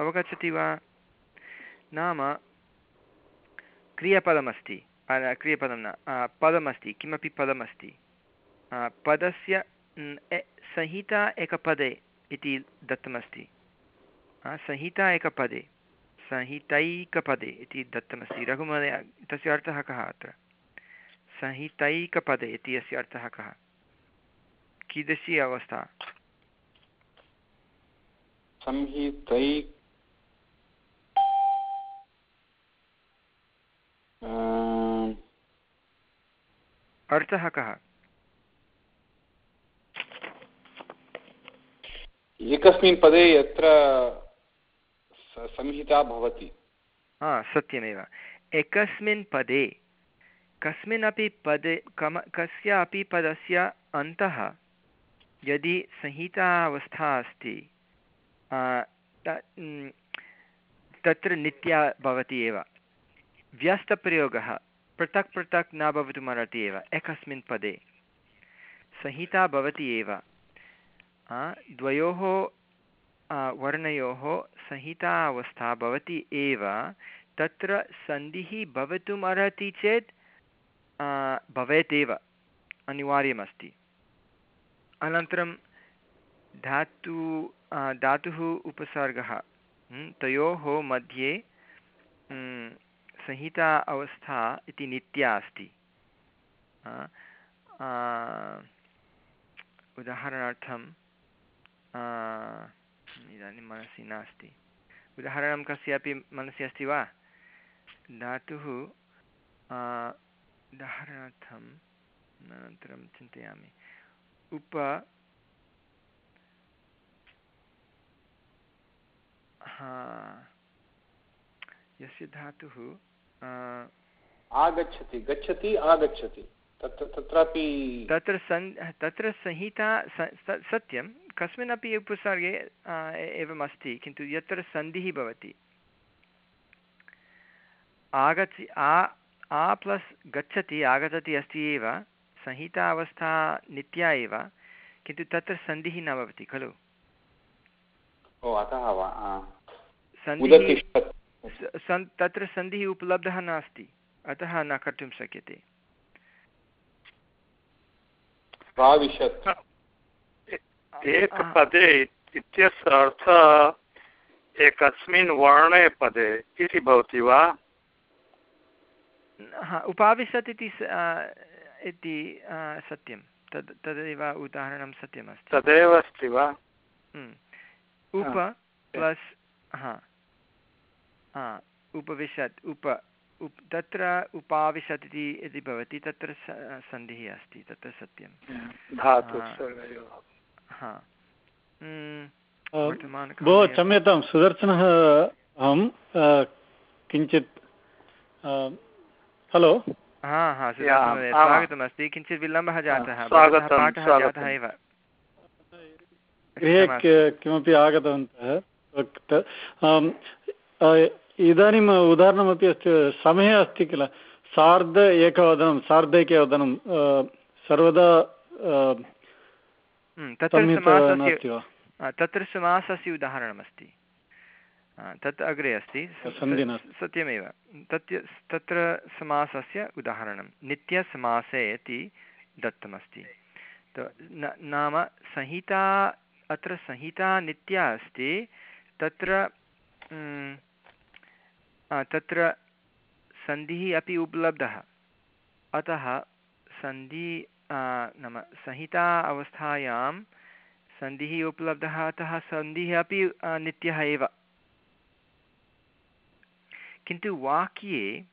अवगच्छति वा? नाम क्रियपदमस्ति। क्रियपदं न। पदमस्ति। किमपि पदमस्ति। पदस्य संहिता एकपदे इति दत्तमस्ति। संहिता एकपदे। संहितैकपदे इति दत्तमस्ति। रघुमहोदय तस्य अर्थः कः अत्र? संहितैकपदे इति अस्य अर्थः कः? कीदृशी अवस्था? संहितै अर्थः कः? एकस्मिन् पदे यत्र संहिता भवति। हा सत्यमेव। एकस्मिन् पदे कस्मिन्नपि पदे कम कस्यापि पदस्य अन्तः यदि संहिता अवस्था अस्ति तत्र नित्या भवति एव। व्यस्तप्रयोगः, पृथक् पृथक् न भवितुमर्हति एव, एकस्मिन् पदे। संहिता भवति एव। द्वयोः वर्णयोः संहिता अवस्था भवति एव। तत्र सन्धिः भवितुम् चेत् भवेत् एव। अनिवार्यमस्ति। अनन्तरं धातु धातुः उपसर्गः तयोः मध्ये संहिता अवस्था इति नित्या अस्ति। उदाहरणार्थं इदानीं मनसि नास्ति। उदाहरणं कस्यापि मनसि अस्ति वा? धातुः उदाहरणार्थम् अनन्तरं चिन्तयामि। उप यस्य धातुः आगच्छति गच्छति आगच्छति। तत्र तत्रापि तत्र सन् तत्र संहिता सत्यं कस्मिन्नपि उपसर्गे एवम् अस्ति किन्तु यत्र सन्धिः भवति। आगच्छ आ आ प्लस् गच्छति आगच्छति अस्ति एव संहिता अवस्था नित्या एव किन्तु तत्र सन्धिः न भवति खलु? अतः वा सन्धिः सन् तत्र सन्धिः उपलब्धः नास्ति अतः न कर्तुं शक्यते। एकपदे इत्यस्य अर्थः एकस्मिन् वर्णे पदे इति भवति वा? उपाविशत् इति इति सत्यं। तद् तदेव उदाहरणं सत्यमस्ति। तदेव अस्ति वा? उप प्लस् हा। उपविशत् उप उप तत्र उपाविशत् इति यदि भवति तत्र सन्धिः अस्ति तत्र सत्यं। हा। भो क्षम्यतां सुदर्शनः अहं किञ्चित् हलो? हा हा स्वागतमस्ति। किञ्चित् विलम्बः जातः। पाठः जातः एव। गृहे किमपि आगतवन्तः इदानीम् उदाहरणमपि अस्ति समयः अस्ति किल? सार्ध एकवदनं सार्धैकवदनं सर्वदा तत्र समासस्य उदाहरणमस्ति। तत् अग्रे अस्ति। सत्यमेव। तत् तत्र समासस्य उदाहरणं। नित्यसमासे इति दत्तमस्ति। नाम संहिता अत्र संहिता नित्या अस्ति। तत्र म्, आ, तत्र सन्धिः अपि उपलब्धः। अतः सन्धि नाम संहिता अवस्थायां सन्धिः उपलब्धः, अतः सन्धिः अपि नित्यः एव। किन्तु वाक्ये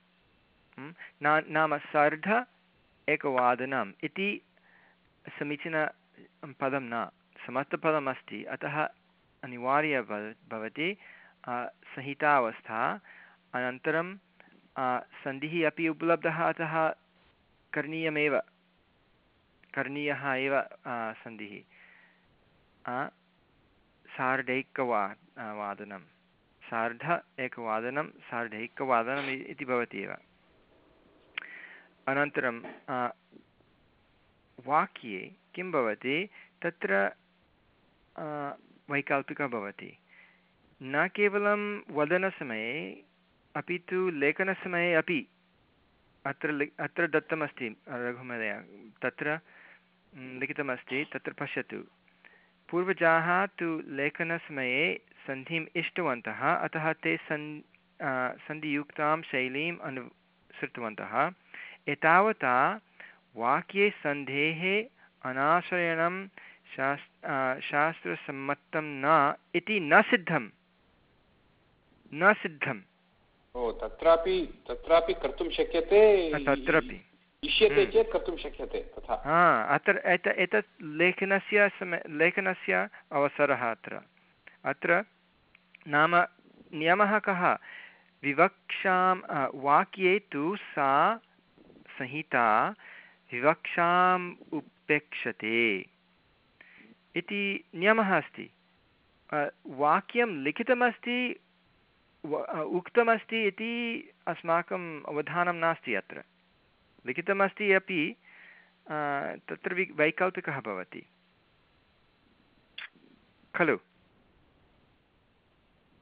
ना, नाम सार्ध एकवादनम् इति समीचीनं पदं न समस्तपदम् अस्ति। अतः अनिवार्य भव भवति संहितावस्था। अनन्तरं सन्धिः अपि उपलब्धः अतः करणीयमेव। करणीयः एव सन्धिः। सार्धैकवा वादनं। सार्ध एकवादनं, सार्धैकवादनम् इति भवति एव। अनन्तरं वाक्ये किं भवति? तत्र वैकल्पिकः भवति। न केवलं वदनसमये अपि तु लेखनसमये अपि अत्र अत्र दत्तमस्ति रघुमहोदय। तत्र लिखितमस्ति, तत्र पश्यतु। पूर्वजाः तु लेखनसमये सन्धिम् इष्टवन्तः, अतः ते सन् सन्धियुक्तां शैलीम् अनुसृतवन्तः। एतावता वाक्ये सन्धेः अनाश्रयणं शास् शास्त्रसम्मतं न इति न सिद्धं न सिद्धं ओ तत्रापि तत्रापि कर्तुं शक्यते तत्रापि। इष्यते हम्म। चेत् कर्तुं शक्यते तथा। हा अत्र एत एतत् लेखनस्य समय लेखनस्य अवसरः अत्र। अत्र नाम नियमः कः? विवक्षां वाक्ये तु सा संहिता विवक्षाम् उपेक्षते इति नियमः अस्ति। वाक्यं लिखितमस्ति उक्तमस्ति इति अस्माकम् अवधानं नास्ति अत्र। लिखितमस्ति अपि तत्र वि, वैकल्पिकः भवति। खलु?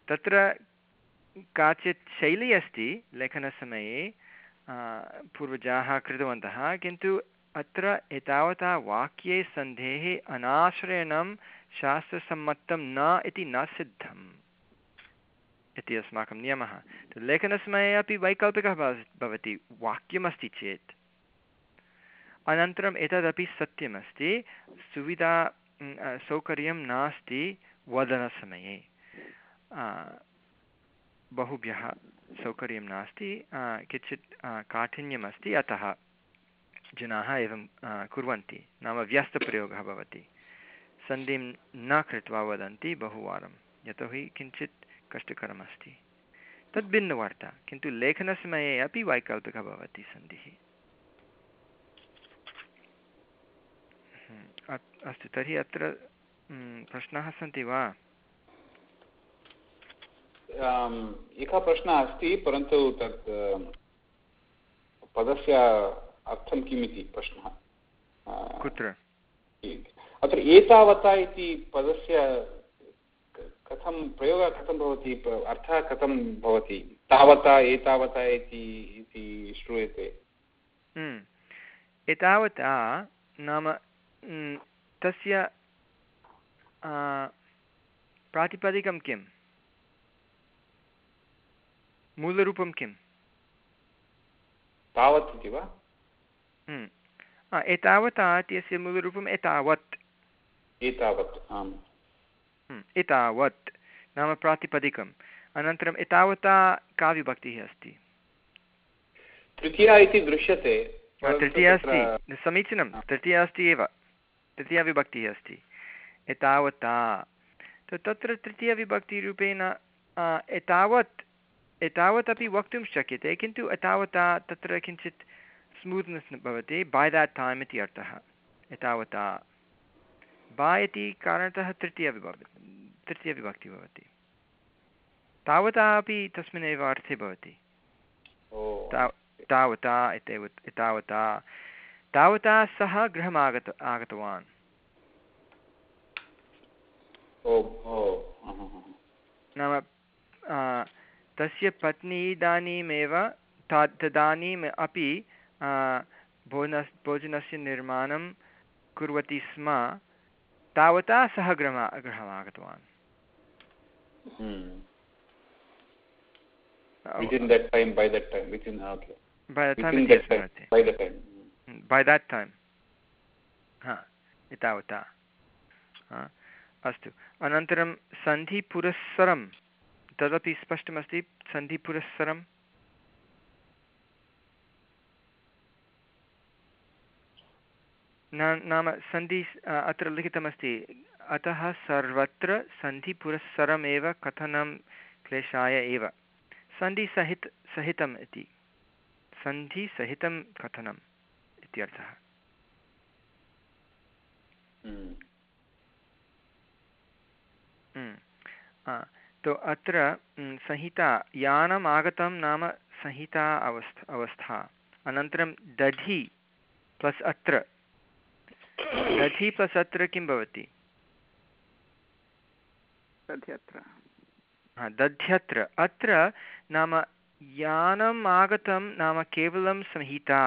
तत्र काचित् शैली अस्ति लेखनसमये पूर्वजाः कृतवन्तः, किन्तु अत्र एतावता वाक्ये सन्धेः अनाश्रयणं शास्त्रसम्मतं न इति न सिद्धम्। इति अस्माकं नियमः। लेखनसमये अपि वैकल्पिकः भवति, वाक्यमस्ति चेत्। अनन्तरम् एतदपि सत्यमस्ति, सुविधा सौकर्यं नास्ति वदनसमये। बहुभ्यः सौकर्यं नास्ति किञ्चित् काठिन्यमस्ति, अतः जनाः एवं कुर्वन्ति। नाम व्यस्तप्रयोगः भवति। सन्धिं न कृत्वा वदन्ति बहुवारं। यतोहि किञ्चित् कष्टकरमस्ति। तद् भिन्नवार्ता किन्तु लेखनसमये अपि वैकल्पिकः भवति सन्धिः। हम्म, अस्तु तर्हि अत्र हम्म, प्रश्नाः सन्ति वा? एकः प्रश्नः अस्ति परन्तु तत् पदस्य अर्थं किम् इति प्रश्नः? कुत्र? अत्र एतावता इति पदस्य कथं प्रयोगः कथं भवति अर्थः कथं भवति? तावता एतावता इति श्रूयते। हम्म, एतावता नाम हम्म, तस्य प्रातिपदिकं किं मूलरूपं किम्? तावत् इति वा? हम्म, एतावता इत्यस्य मूलरूपम् एतावत्। एतावत् आम्। एतावत्। नाम प्रातिपदिकम्। अनन्तरम् एतावता का विभक्तिः अस्ति? तृतीया इति दृश्यते तृतीया अस्ति। समीचीनं तृतीया अस्ति एव। तृतीया विभक्तिः अस्ति। एतावता। तत्र तृतीयविभक्तिरूपेण एतावत् एतावत् अपि वक्तुं शक्यते किन्तु एतावता तत्र किञ्चित् स्मूत्नेस् भवति बै देट् टैम् इति अर्थः। एतावता। बा इति कारणतः तृतीयविभक् तृतीयविभक्तिः भवति। तावता अपि तस्मिन्नेव अर्थे भवति। तावता इत्येव एतावता तावता सः गृहम् आगत आगतवान्। ओ अहं, अहं। नाम तस्य पत्नी इदानीमेव ता तदानीम् अपि भोजन भोजनस्य निर्माणं कुर्वती स्म। तावता सः गृहम् गृहम् आगतवान् Hmm. That time हा एतावता हा अस्तु अनन्तरं सन्धिपुरस्सरं तदपि स्पष्टमस्ति सन्धिपुरस्सरं न नाम सन्धि अत्र लिखितमस्ति अतः सर्वत्र सन्धिपुरस्सरमेव कथनं क्लेशाय एव। सन्धिसहित सहितम् इति। सन्धिसहितं कथनम् इत्यर्थः। Hmm. तो अत्र संहिता यानम् आगतं नाम संहिता अवस्थ अवस्था। अनन्तरं दधि प्लस् अत्र। दधि प्लस् अत्र किं भवति? दध्यत्र। हा दध्यत्र। अत्र नाम यानम् आगतं नाम केवलं संहिता।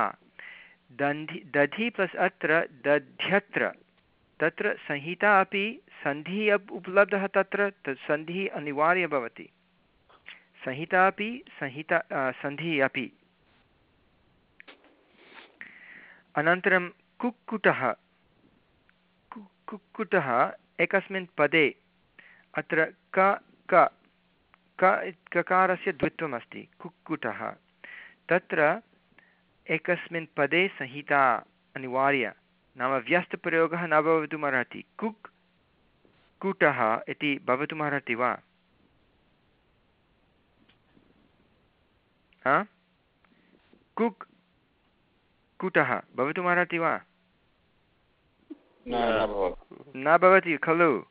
दन्धि दधि प्लस् अत्र दध्यत्र। तत्र संहिता अपि सन्धिः अप् उपलब्धः तत्र तत् सन्धिः अनिवार्य भवति। संहिता अपि संहिता सन्धिः अपि। अनन्तरं कुक्कुटः। कुक्कुटः एकस्मिन् पदे अत्र क क क ककारस्य द्वित्वमस्ति कुक्कुटः। तत्र एकस्मिन् पदे संहिता अनिवार्य, नाम व्यस्तप्रयोगः न भवितुमर्हति। कुक्, कुटः इति भवितुमर्हति वा? कुक्, कुटः भवितुमर्हति वा? न भवति। खलु।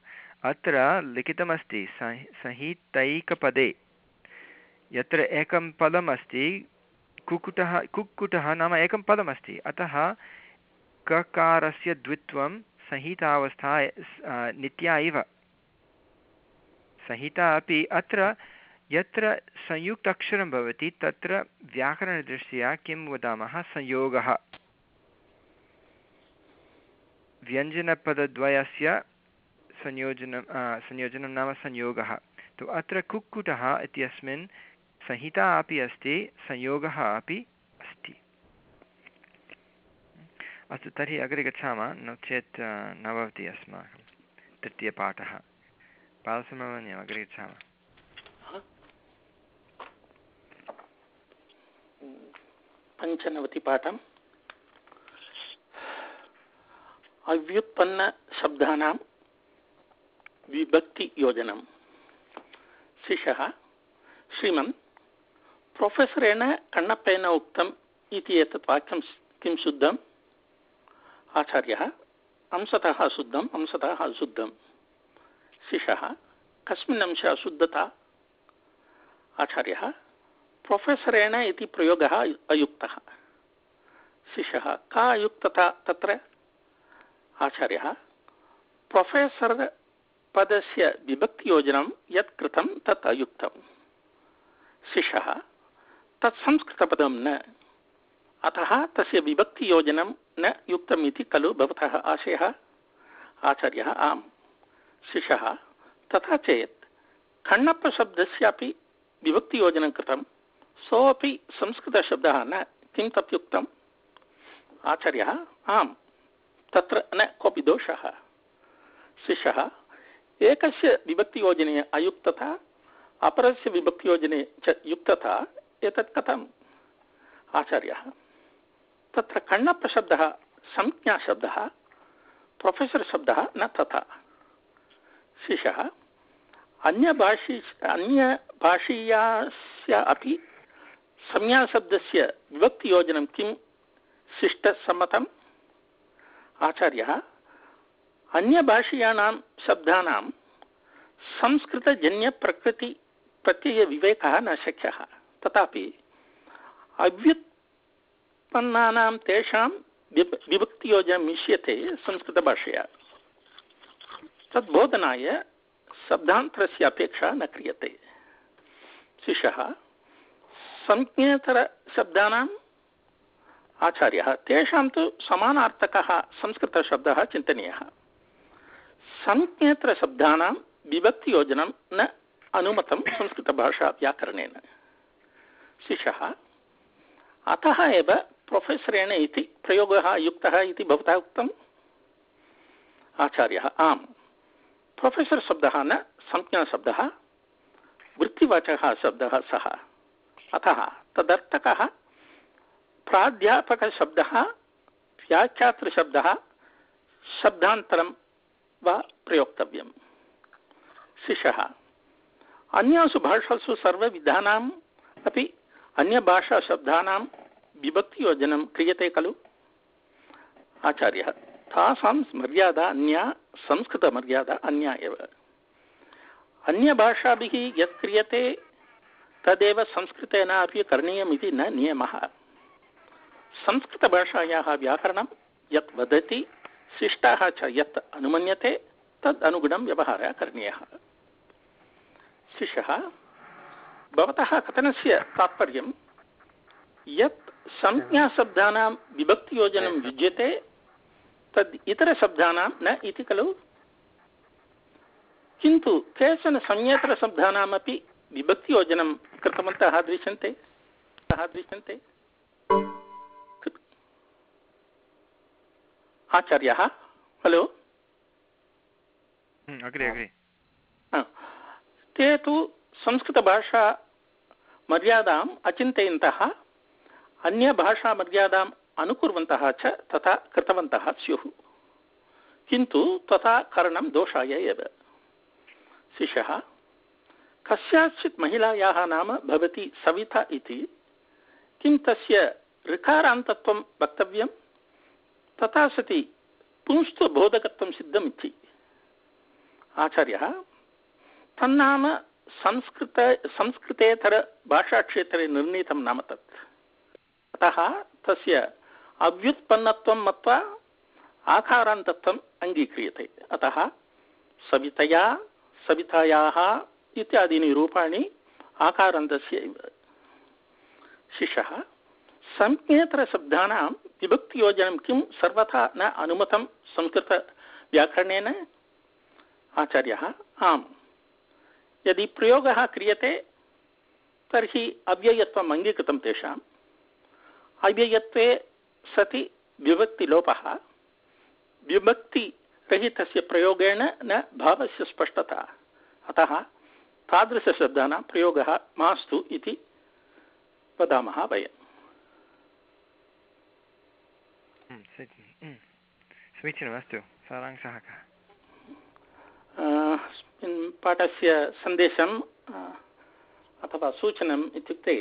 अत्र लिखितमस्ति संहितैकपदे। यत्र एकं पदमस्ति कुक्कुटः कुक्कुटः नाम एकं पदमस्ति। अतः ककारस्य द्वित्वं संहितावस्था नित्या इव। संहिता अपि अत्र यत्र संयुक्त अक्षरं भवति तत्र व्याकरणदृष्ट्या किं वदामः? संयोगः। व्यञ्जनपदद्वयस्य संयोजनं संयोजनं नाम संयोगः। तु अत्र कुक्कुटः इत्यस्मिन् संहिता अपि अस्ति, संयोगः अपि अस्ति। अस्तु, तर्हि अग्रे गच्छामः, नो चेत् न भवति अस्माकं तृतीयपाठः। बालसुब्रह्मण्यम् अग्रे गच्छामः। पञ्चनवतिपाठम्। अव्युत्पन्नशब्दानां विभक्तियोजनं शिशः, श्रीमन् प्रोफेसरेण कण्णप्पेन उक्तम् इति एतत् वाक्यं किं शुद्धम्? आचार्यः, अंशतः शुद्धम् अंशतः अशुद्धं शिशः, कस्मिन् अंशे अशुद्धता? आचार्यः प्रोफेसरेण इति प्रयोगः अयुक्तः। शिशः, का अयुक्तता तत्र? आचार्यः प्रोफेसर् पदस्य विभक्तियोजनं यत् कृतं तत् अयुक्तं शिशः तत् न। अतः तस्य विभक्तियोजनं न युक्तम् इति खलु भवतः आशयः? आचार्यः, आम्। शिशः तथा चेत् खण्णप्पशब्दस्यापि विभक्तियोजनं कृतं, सोऽपि संस्कृतशब्दः न, किं तत् युक्तम्? आचार्यः, आम्। तत्र न कोऽपि दोषः। शिष्यः एकस्य विभक्तियोजने अयुक्तता, अपरस्य विभक्तियोजने च युक्तता, एतत् कथम्? आचार्यः, तत्र कण्णप्पशब्दः संज्ञाशब्दः प्रोफेसर् शब्दः न तथा। शिशः, अन्यभाषी, अन्यभाषीयास्य अपि संज्ञाशब्दस्य विभक्तियोजनं किं? शिष्टसम्मतम्। आचार्यः, अन्यभाषीयाणां शब्दानां संस्कृतजन्यप्रकृतिप्रत्ययविवेकः न शक्यः। तथापि अव्युत् उत्पन्नानां तेषां विभ विभक्तियोजनम् इष्यते संस्कृतभाषया। तद्बोधनाय शब्दान्तरस्य अपेक्षा न क्रियते। शिष्यः संज्ञेतरशब्दानाम् आचार्यः, तेषां तु समानार्थकः संस्कृतशब्दः चिन्तनीयः। संज्ञेतरशब्दानां विभक्तियोजनं न अनुमतं संस्कृतभाषाव्याकरणेन शिष्यः, अतः एव प्रोफेसरेण इति प्रयोगः युक्तः इति भवता उक्तम्? आचार्यः, आम्। प्रोफेसर् शब्दः न संज्ञाशब्दः वृत्तिवाचकः शब्दः सः। अतः तदर्थकः प्राध्यापकशब्दः, व्याख्यातृशब्दः, शब्दान्तरं वा प्रयोक्तव्यम्। शिशः अन्यासु भाषासु सर्वविधानाम् अपि अन्यभाषाशब्दानां विभक्तियोजनं क्रियते खलु? आचार्यः, तासां मर्यादा अन्या, संस्कृतमर्यादा अन्या एव। अन्यभाषाभिः यत् क्रियते, तदेव संस्कृतेन अपि करणीयम् इति न नियमः। संस्कृतभाषायाः व्याकरणं यत् वदति, शिष्टाः च यत् अनुमन्यते, तद् अनुगुणं व्यवहारः करणीयः। शिष्यः, भवतः कथनस्य तात्पर्यं, यत् संज्ञाशब्दानां विभक्तियोजनं युज्यते तद् इतरशब्दानां न इति खलु। किन्तु केचन संज्ञेतरशब्दानामपि विभक्तियोजनं कृतवन्तः दृश्यन्ते दृश्यन्ते। आचार्यः? हलो हम्म, अग्रे अग्रे। ते तु संस्कृतभाषा मर्यादाम् अचिन्तयन्तः अन्यभाषामर्यादाम् अनुकुर्वन्तः च तथा कृतवन्तः स्युः। किन्तु तथा करणं दोषाय एव। शिष्यः कस्याचित् महिलायाः नाम भवति सविता इति किं तस्य ऋकारान्तत्वं वक्तव्यं तथा सति पुंस्त्वबोधकत्वं सिद्धमिति। आचार्यः, तन्नाम संस्कृत संस्कृतेतरभाषाक्षेत्रे निर्णीतं नाम तत्। अतः तस्य अव्युत्पन्नत्वं मत्वा आकारान्तत्वम् अङ्गीक्रियते। अतः सवितया, सवितायाः इत्यादीनि रूपाणि आकारान्तस्य शिशः संज्ञेतरशब्दानां विभक्तियोजनं किं सर्वथा न अनुमतं संस्कृतव्याकरणेन? आचार्यः, आम्। यदि प्रयोगः क्रियते, तर्हि अव्ययत्वम् अङ्गीकृतं तेषाम्। अव्ययत्वे सति विभक्तिलोपः। विभक्तिरहितस्य प्रयोगेण न भावस्य स्पष्टता। अतः तादृशशब्दानां प्रयोगः मास्तु इति वदामः वयम्। समीचीनं हम्म। समीचीनमस्तु सारांशः कः अस्मिन् पाठस्य सन्देशम् अथवा सूचनम् इत्युक्ते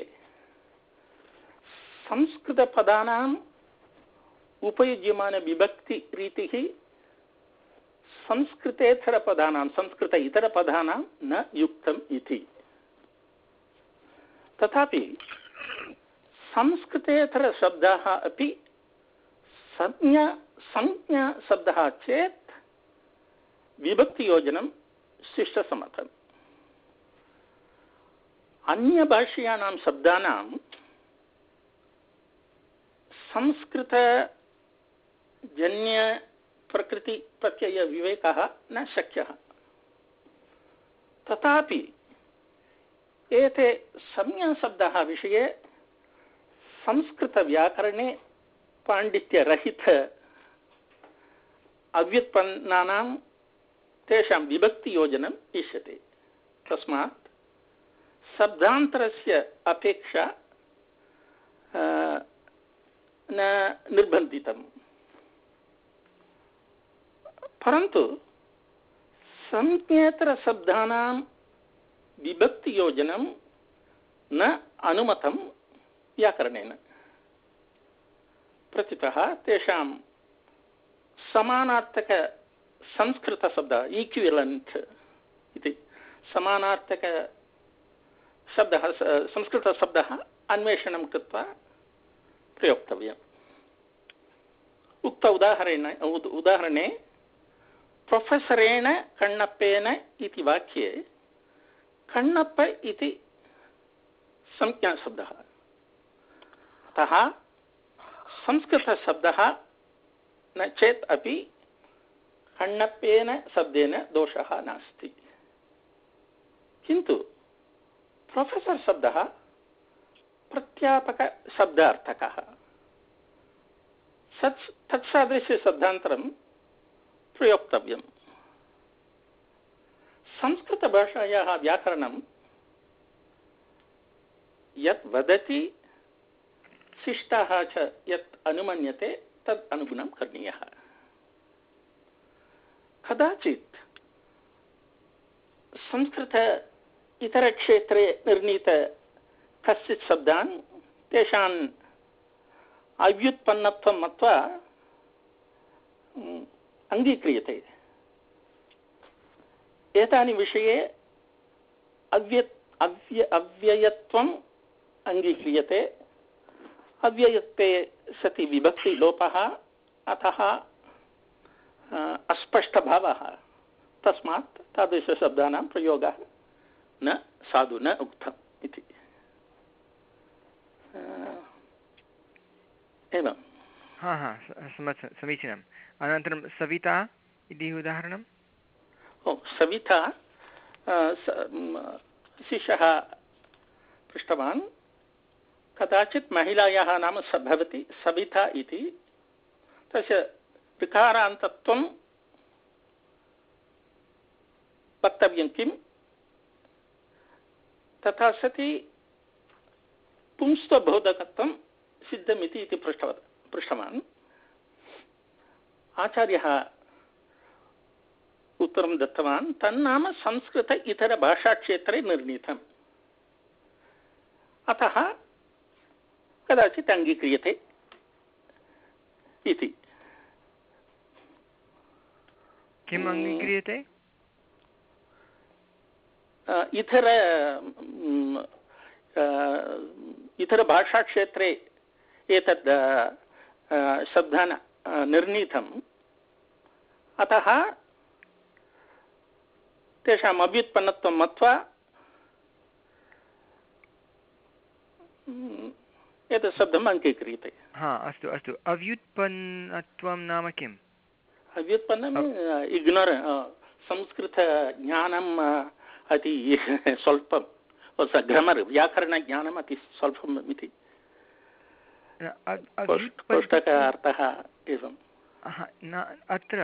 संस्कृतपदानाम् उपयुज्यमानविभक्तिरीतिः संस्कृतेतरपदानां संस्कृत इतरपदानां न युक्तम् इति तथापि संस्कृतेतरशब्दाः अपि संज्ञा संज्ञा संज्ञाशब्दः चेत् विभक्तियोजनं शिष्टसम्मतम् अन्यभाषीयाणां शब्दानां संस्कृतजन्यप्रकृतिप्रत्ययविवेकः न शक्यः। तथापि एते विषये संस्कृतव्याकरणे पाण्डित्यरहित अव्युत्पन्नानां तेषां विभक्तियोजनम् इष्यते तस्मात् शब्दान्तरस्य अपेक्षा न निर्बन्धितम्। परन्तु संज्ञेतरशब्दानां विभक्तियोजनं न अनुमतं व्याकरणेन। प्रतितः तेषां समानार्थकसंस्कृतशब्दः ईक्विलण्ट् इति। समानार्थकशब्दः संस्कृतशब्दः अन्वेषणं कृत्वा प्रयोक्तव्यम्। उक्त उदाहरेण, उद- उदाहरणे प्रोफेसरेण कण्णप्पेन इति वाक्ये कण्णप्प इति संज्ञाशब्दः। अतः संस्कृतशब्दः न चेत् अपि खण्डप्येन शब्देन दोषः नास्ति। किन्तु प्रोफेसर् शब्दः प्रत्यापकशब्दार्थकः। सत् तत्सादृश्यशब्दान्तरं प्रयोक्तव्यम्। संस्कृतभाषायाः व्याकरणं यत् वदति शिष्टाः च यत् अनुमन्यते तद् अनुगुणं करणीयः। कदाचित् संस्कृत इतरक्षेत्रे निर्णीत कश्चित् शब्दान् तेषाम् अव्युत्पन्नत्वं मत्वा अङ्गीक्रियते। एतानि विषये अव्य अव्य, अव्ययत्वम् अङ्गीक्रियते। अव्ययत्वे सति विभक्तिलोपः अतः अस्पष्टभावः। तस्मात् तादृशशब्दानां प्रयोगः न साधु न उक्तम् इति। एवं। हा हा समीचीनम्। अनन्तरं सविता इति उदाहरणम्। ओ सविता शिष्यः पृष्टवान्। कदाचित् महिलायाः नाम स भवति, सविता इति। तस्य विकारान्तत्वं वक्तव्यं किं तथा सति पुंस्त्वबोधकत्वं सिद्धमिति इति पृष्टवत्, पृष्टवान्। आचार्यः उत्तरं दत्तवान्, तन्नाम संस्कृत इतरभाषाक्षेत्रे निर्णीतम्। अतः कदाचित् अङ्गीक्रियते इति। किम् अङ्गीक्रियते इतर इतरभाषाक्षेत्रे एतद् शब्दान् निर्णीतम्। अतः तेषाम् अव्युत्पन्नत्वं मत्वा एतत् शब्दम् अङ्गीक्रियते हा अस्तु अस्तु। अव्युत्पन्नत्वं नाम किम्? अव्युत्पन्नम् इग्नोर् संस्कृतज्ञानम् अति स्वल्पं ग्रमर् व्याकरणज्ञानम् अति स्वल्पम् इति। पुस्तक अर्थः एवं न अत्र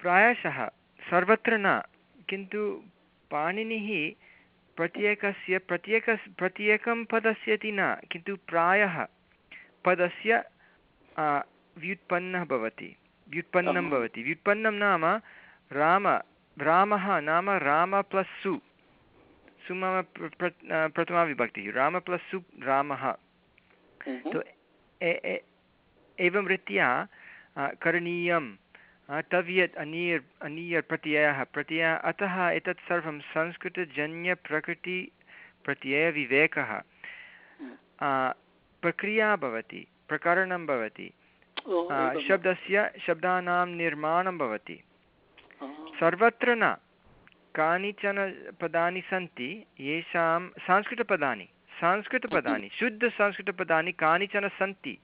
प्रायशः सर्वत्र न किन्तु पाणिनिः प्रत्येकस्य प्रत्येक प्रत्येकं पदस्य इति न किन्तु प्रायः पदस्य व्युत्पन्नः भवति व्युत्पन्नं भवति। व्युत्पन्नं नाम राम रामः नाम राम प्लस् सु। सु मम प्रथमा विभक्तिः। राम प्लस् सु रामः। तो एवं रीत्या करणीयं तव्यत् अनीयर् अनीयर् प्रत्ययः प्रत्ययः अतः एतत् सर्वं संस्कृतजन्यप्रकृतिप्रत्ययविवेकः प्रक्रिया भवति प्रकरणं भवति शब्दस्य शब्दानां निर्माणं भवति। सर्वत्र न कानिचन पदानि सन्ति येषां संस्कृतपदानि संस्कृतपदानि शुद्धसंस्कृतपदानि कानिचन सन्ति।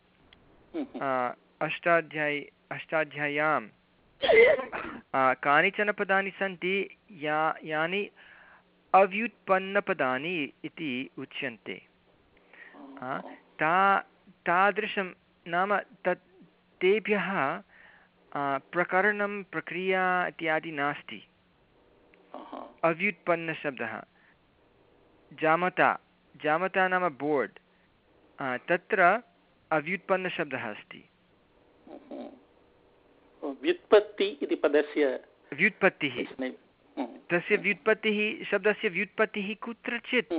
अष्टाध्यायी अष्टाध्याय्यां कानिचन पदानि सन्ति या यानि अव्युत्पन्नपदानि इति उच्यन्ते। ता तादृशं नाम तत् तेभ्यः प्रकरणं प्रक्रिया इत्यादि नास्ति। अव्युत्पन्नशब्दः। जामता। जामता नाम बोर्ड्। तत्र अव्युत्पन्नशब्दः अस्ति। व्युत्पत्ति इति पदस्य व्युत्पत्तिः। तस्य व्युत्पत्तिः शब्दस्य व्युत्पत्तिः कुत्रचित्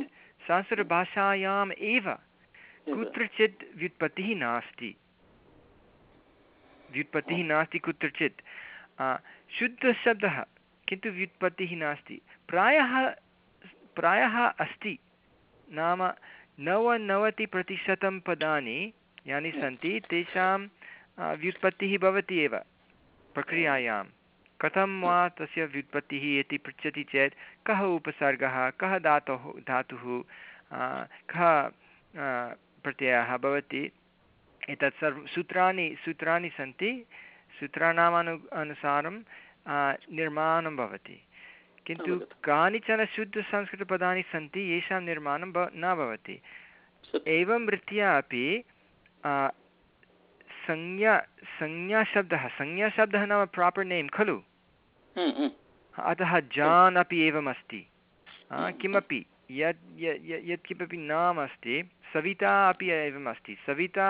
संस्कृतभाषायाम् एव कुत्रचित् व्युत्पत्तिः नास्ति। व्युत्पत्तिः नास्ति कुत्रचित्। शुद्धशब्दः किन्तु व्युत्पत्तिः नास्ति। प्रायः प्रायः अस्ति। नाम नवनवतिप्रतिशतं पदानि यानि सन्ति तेषां व्युत्पत्तिः भवति एव। प्रक्रियायां। कथं वा तस्य व्युत्पत्तिः इति पृच्छति चेत् कः उपसर्गः कः धातुः धातुः कः प्रत्ययः भवति। एतत् सर्व सूत्राणि सूत्राणि सन्ति। सूत्राणामनु अनुसारं निर्माणं भवति। किन्तु कानिचन शुद्धसंस्कृतपदानि सन्ति येषां निर्माणं भ न भवति। एवं रीत्या अपि संज्ञा संज्ञाशब्दः संज्ञाशब्दः नाम प्रापर् नेम् खलु? हम्म, हम्म। अतः जान् अपि एवमस्ति। किमपि? यद् यत् किमपि नाम अस्ति सविता अपि एवम् अस्ति सविता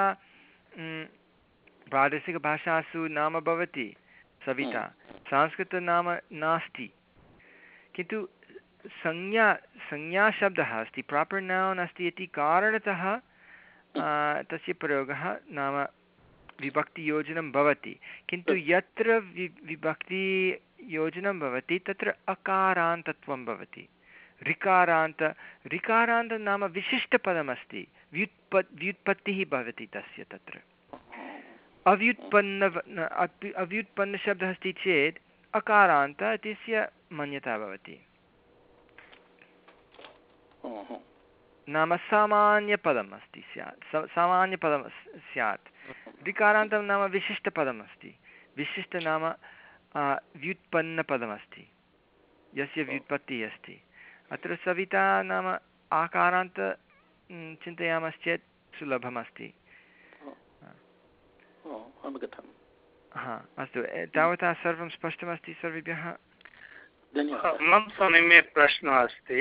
प्रादेशिकभाषासु नाम भवति सविता। हम्म। संस्कृतनाम नास्ति। किन्तु संज्ञा संज्ञाशब्दः अस्ति प्रापर् नौन् अस्ति इति कारणतः तस्य प्रयोगः नाम विभक्तियोजनं भवति। किन्तु यत्र वि विभक्तियोजनं भवति तत्र अकारान्तत्वं भवति। ऋकारान्त ऋकारान्त नाम विशिष्टपदमस्ति। व्युत्प व्युत्पत्तिः भवति तस्य तत्र। अव्युत्पन्न अव्युत्पन्नशब्दः अस्ति चेत् अकारान्त इत्यस्य मन्यता भवति। नाम सामान्यपदम् अस्ति स्यात् सामान्यपदं स्यात्। विकारान्तं नाम विशिष्टपदम् अस्ति विशिष्ट नाम व्युत्पन्नपदमस्ति। यस्य व्युत्पत्तिः अस्ति। अत्र सविता नाम आकारान्त चिन्तयामश्चेत् सुलभमस्ति। हा। अस्तु। तावता सर्वं स्पष्टमस्ति सर्वेभ्यः? मम समीपे प्रश्नः अस्ति।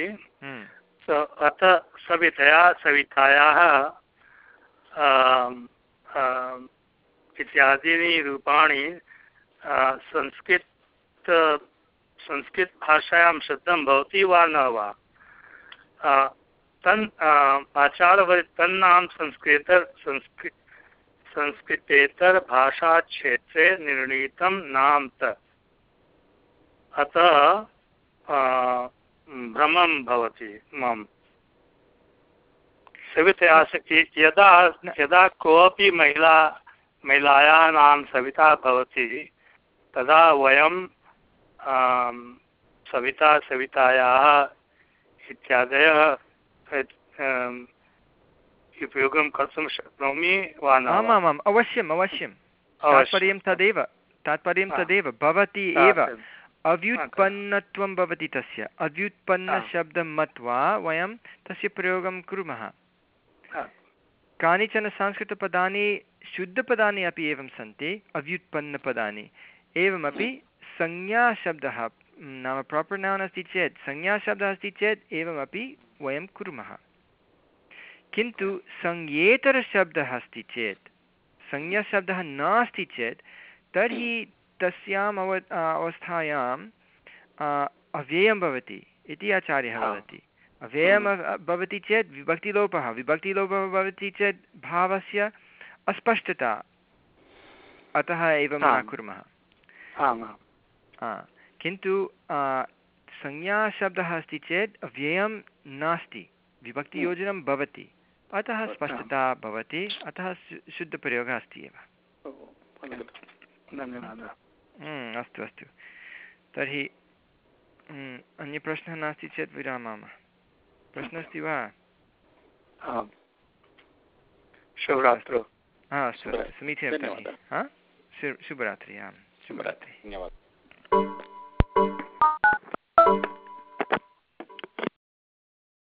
हम्म। अथ सवितया, सवितायाः इत्यादीनि रूपाणि संस्कृत संस्कृतभाषायां शुद्धं भवति वा न वा तन् आचार्यवर्य तन्नाम संस्कृत संस्कृत संस्कृतेतरभाषाक्षेत्रे निर्णीतं नाम त अतः भ्रमं भवति मम। सवितया यदा यदा कोऽपि महिला महिलायाः नाम सविता भवति तदा वयं सविता सवितायाः इत्यादयः उपयोगं कर्तुं शक्नोमि वा न आमामाम् अवश्यम् अवश्यं तात्पर्यं तदेव तात्पर्यं तदेव भवति एव। अव्युत्पन्नत्वं भवति तस्य। अव्युत्पन्नशब्दं मत्वा वयं तस्य प्रयोगं कुर्मः। कानिचन संस्कृतपदानि शुद्धपदानि अपि एवं सन्ति अव्युत्पन्नपदानि। एवमपि संज्ञाशब्दः नाम प्रापर् नौन् अस्ति चेत् संज्ञाशब्दः अस्ति चेत् एवमपि वयं कुर्मः। किन्तु संज्ञेतरशब्दः अस्ति चेत् संज्ञाशब्दः नास्ति चेत् तर्हि तस्याम् अव अवस्थायाम् अव्ययं भवति इति आचार्यः वदति। अव्ययं भवति चेत् विभक्तिलोपः विभक्तिलोपः भवति चेत् भावस्य अस्पष्टता। अतः एवं न कुर्मः। किन्तु संज्ञाशब्दः अस्ति चेत् अव्ययं नास्ति विभक्तियोजनं भवति। अतः स्पष्टता भवति अतः शुद्धप्रयोगः अस्ति एव। धन्यवादः। अस्तु अस्तु तर्हि हम्म, अन्यप्रश्नः नास्ति चेत् विरामामः प्रश्नः अस्ति वा शुभरात्रौ हा अस्तु समीचीनं तर्हि हा शुभरात्रि आं शुभरात्रि धन्यवादः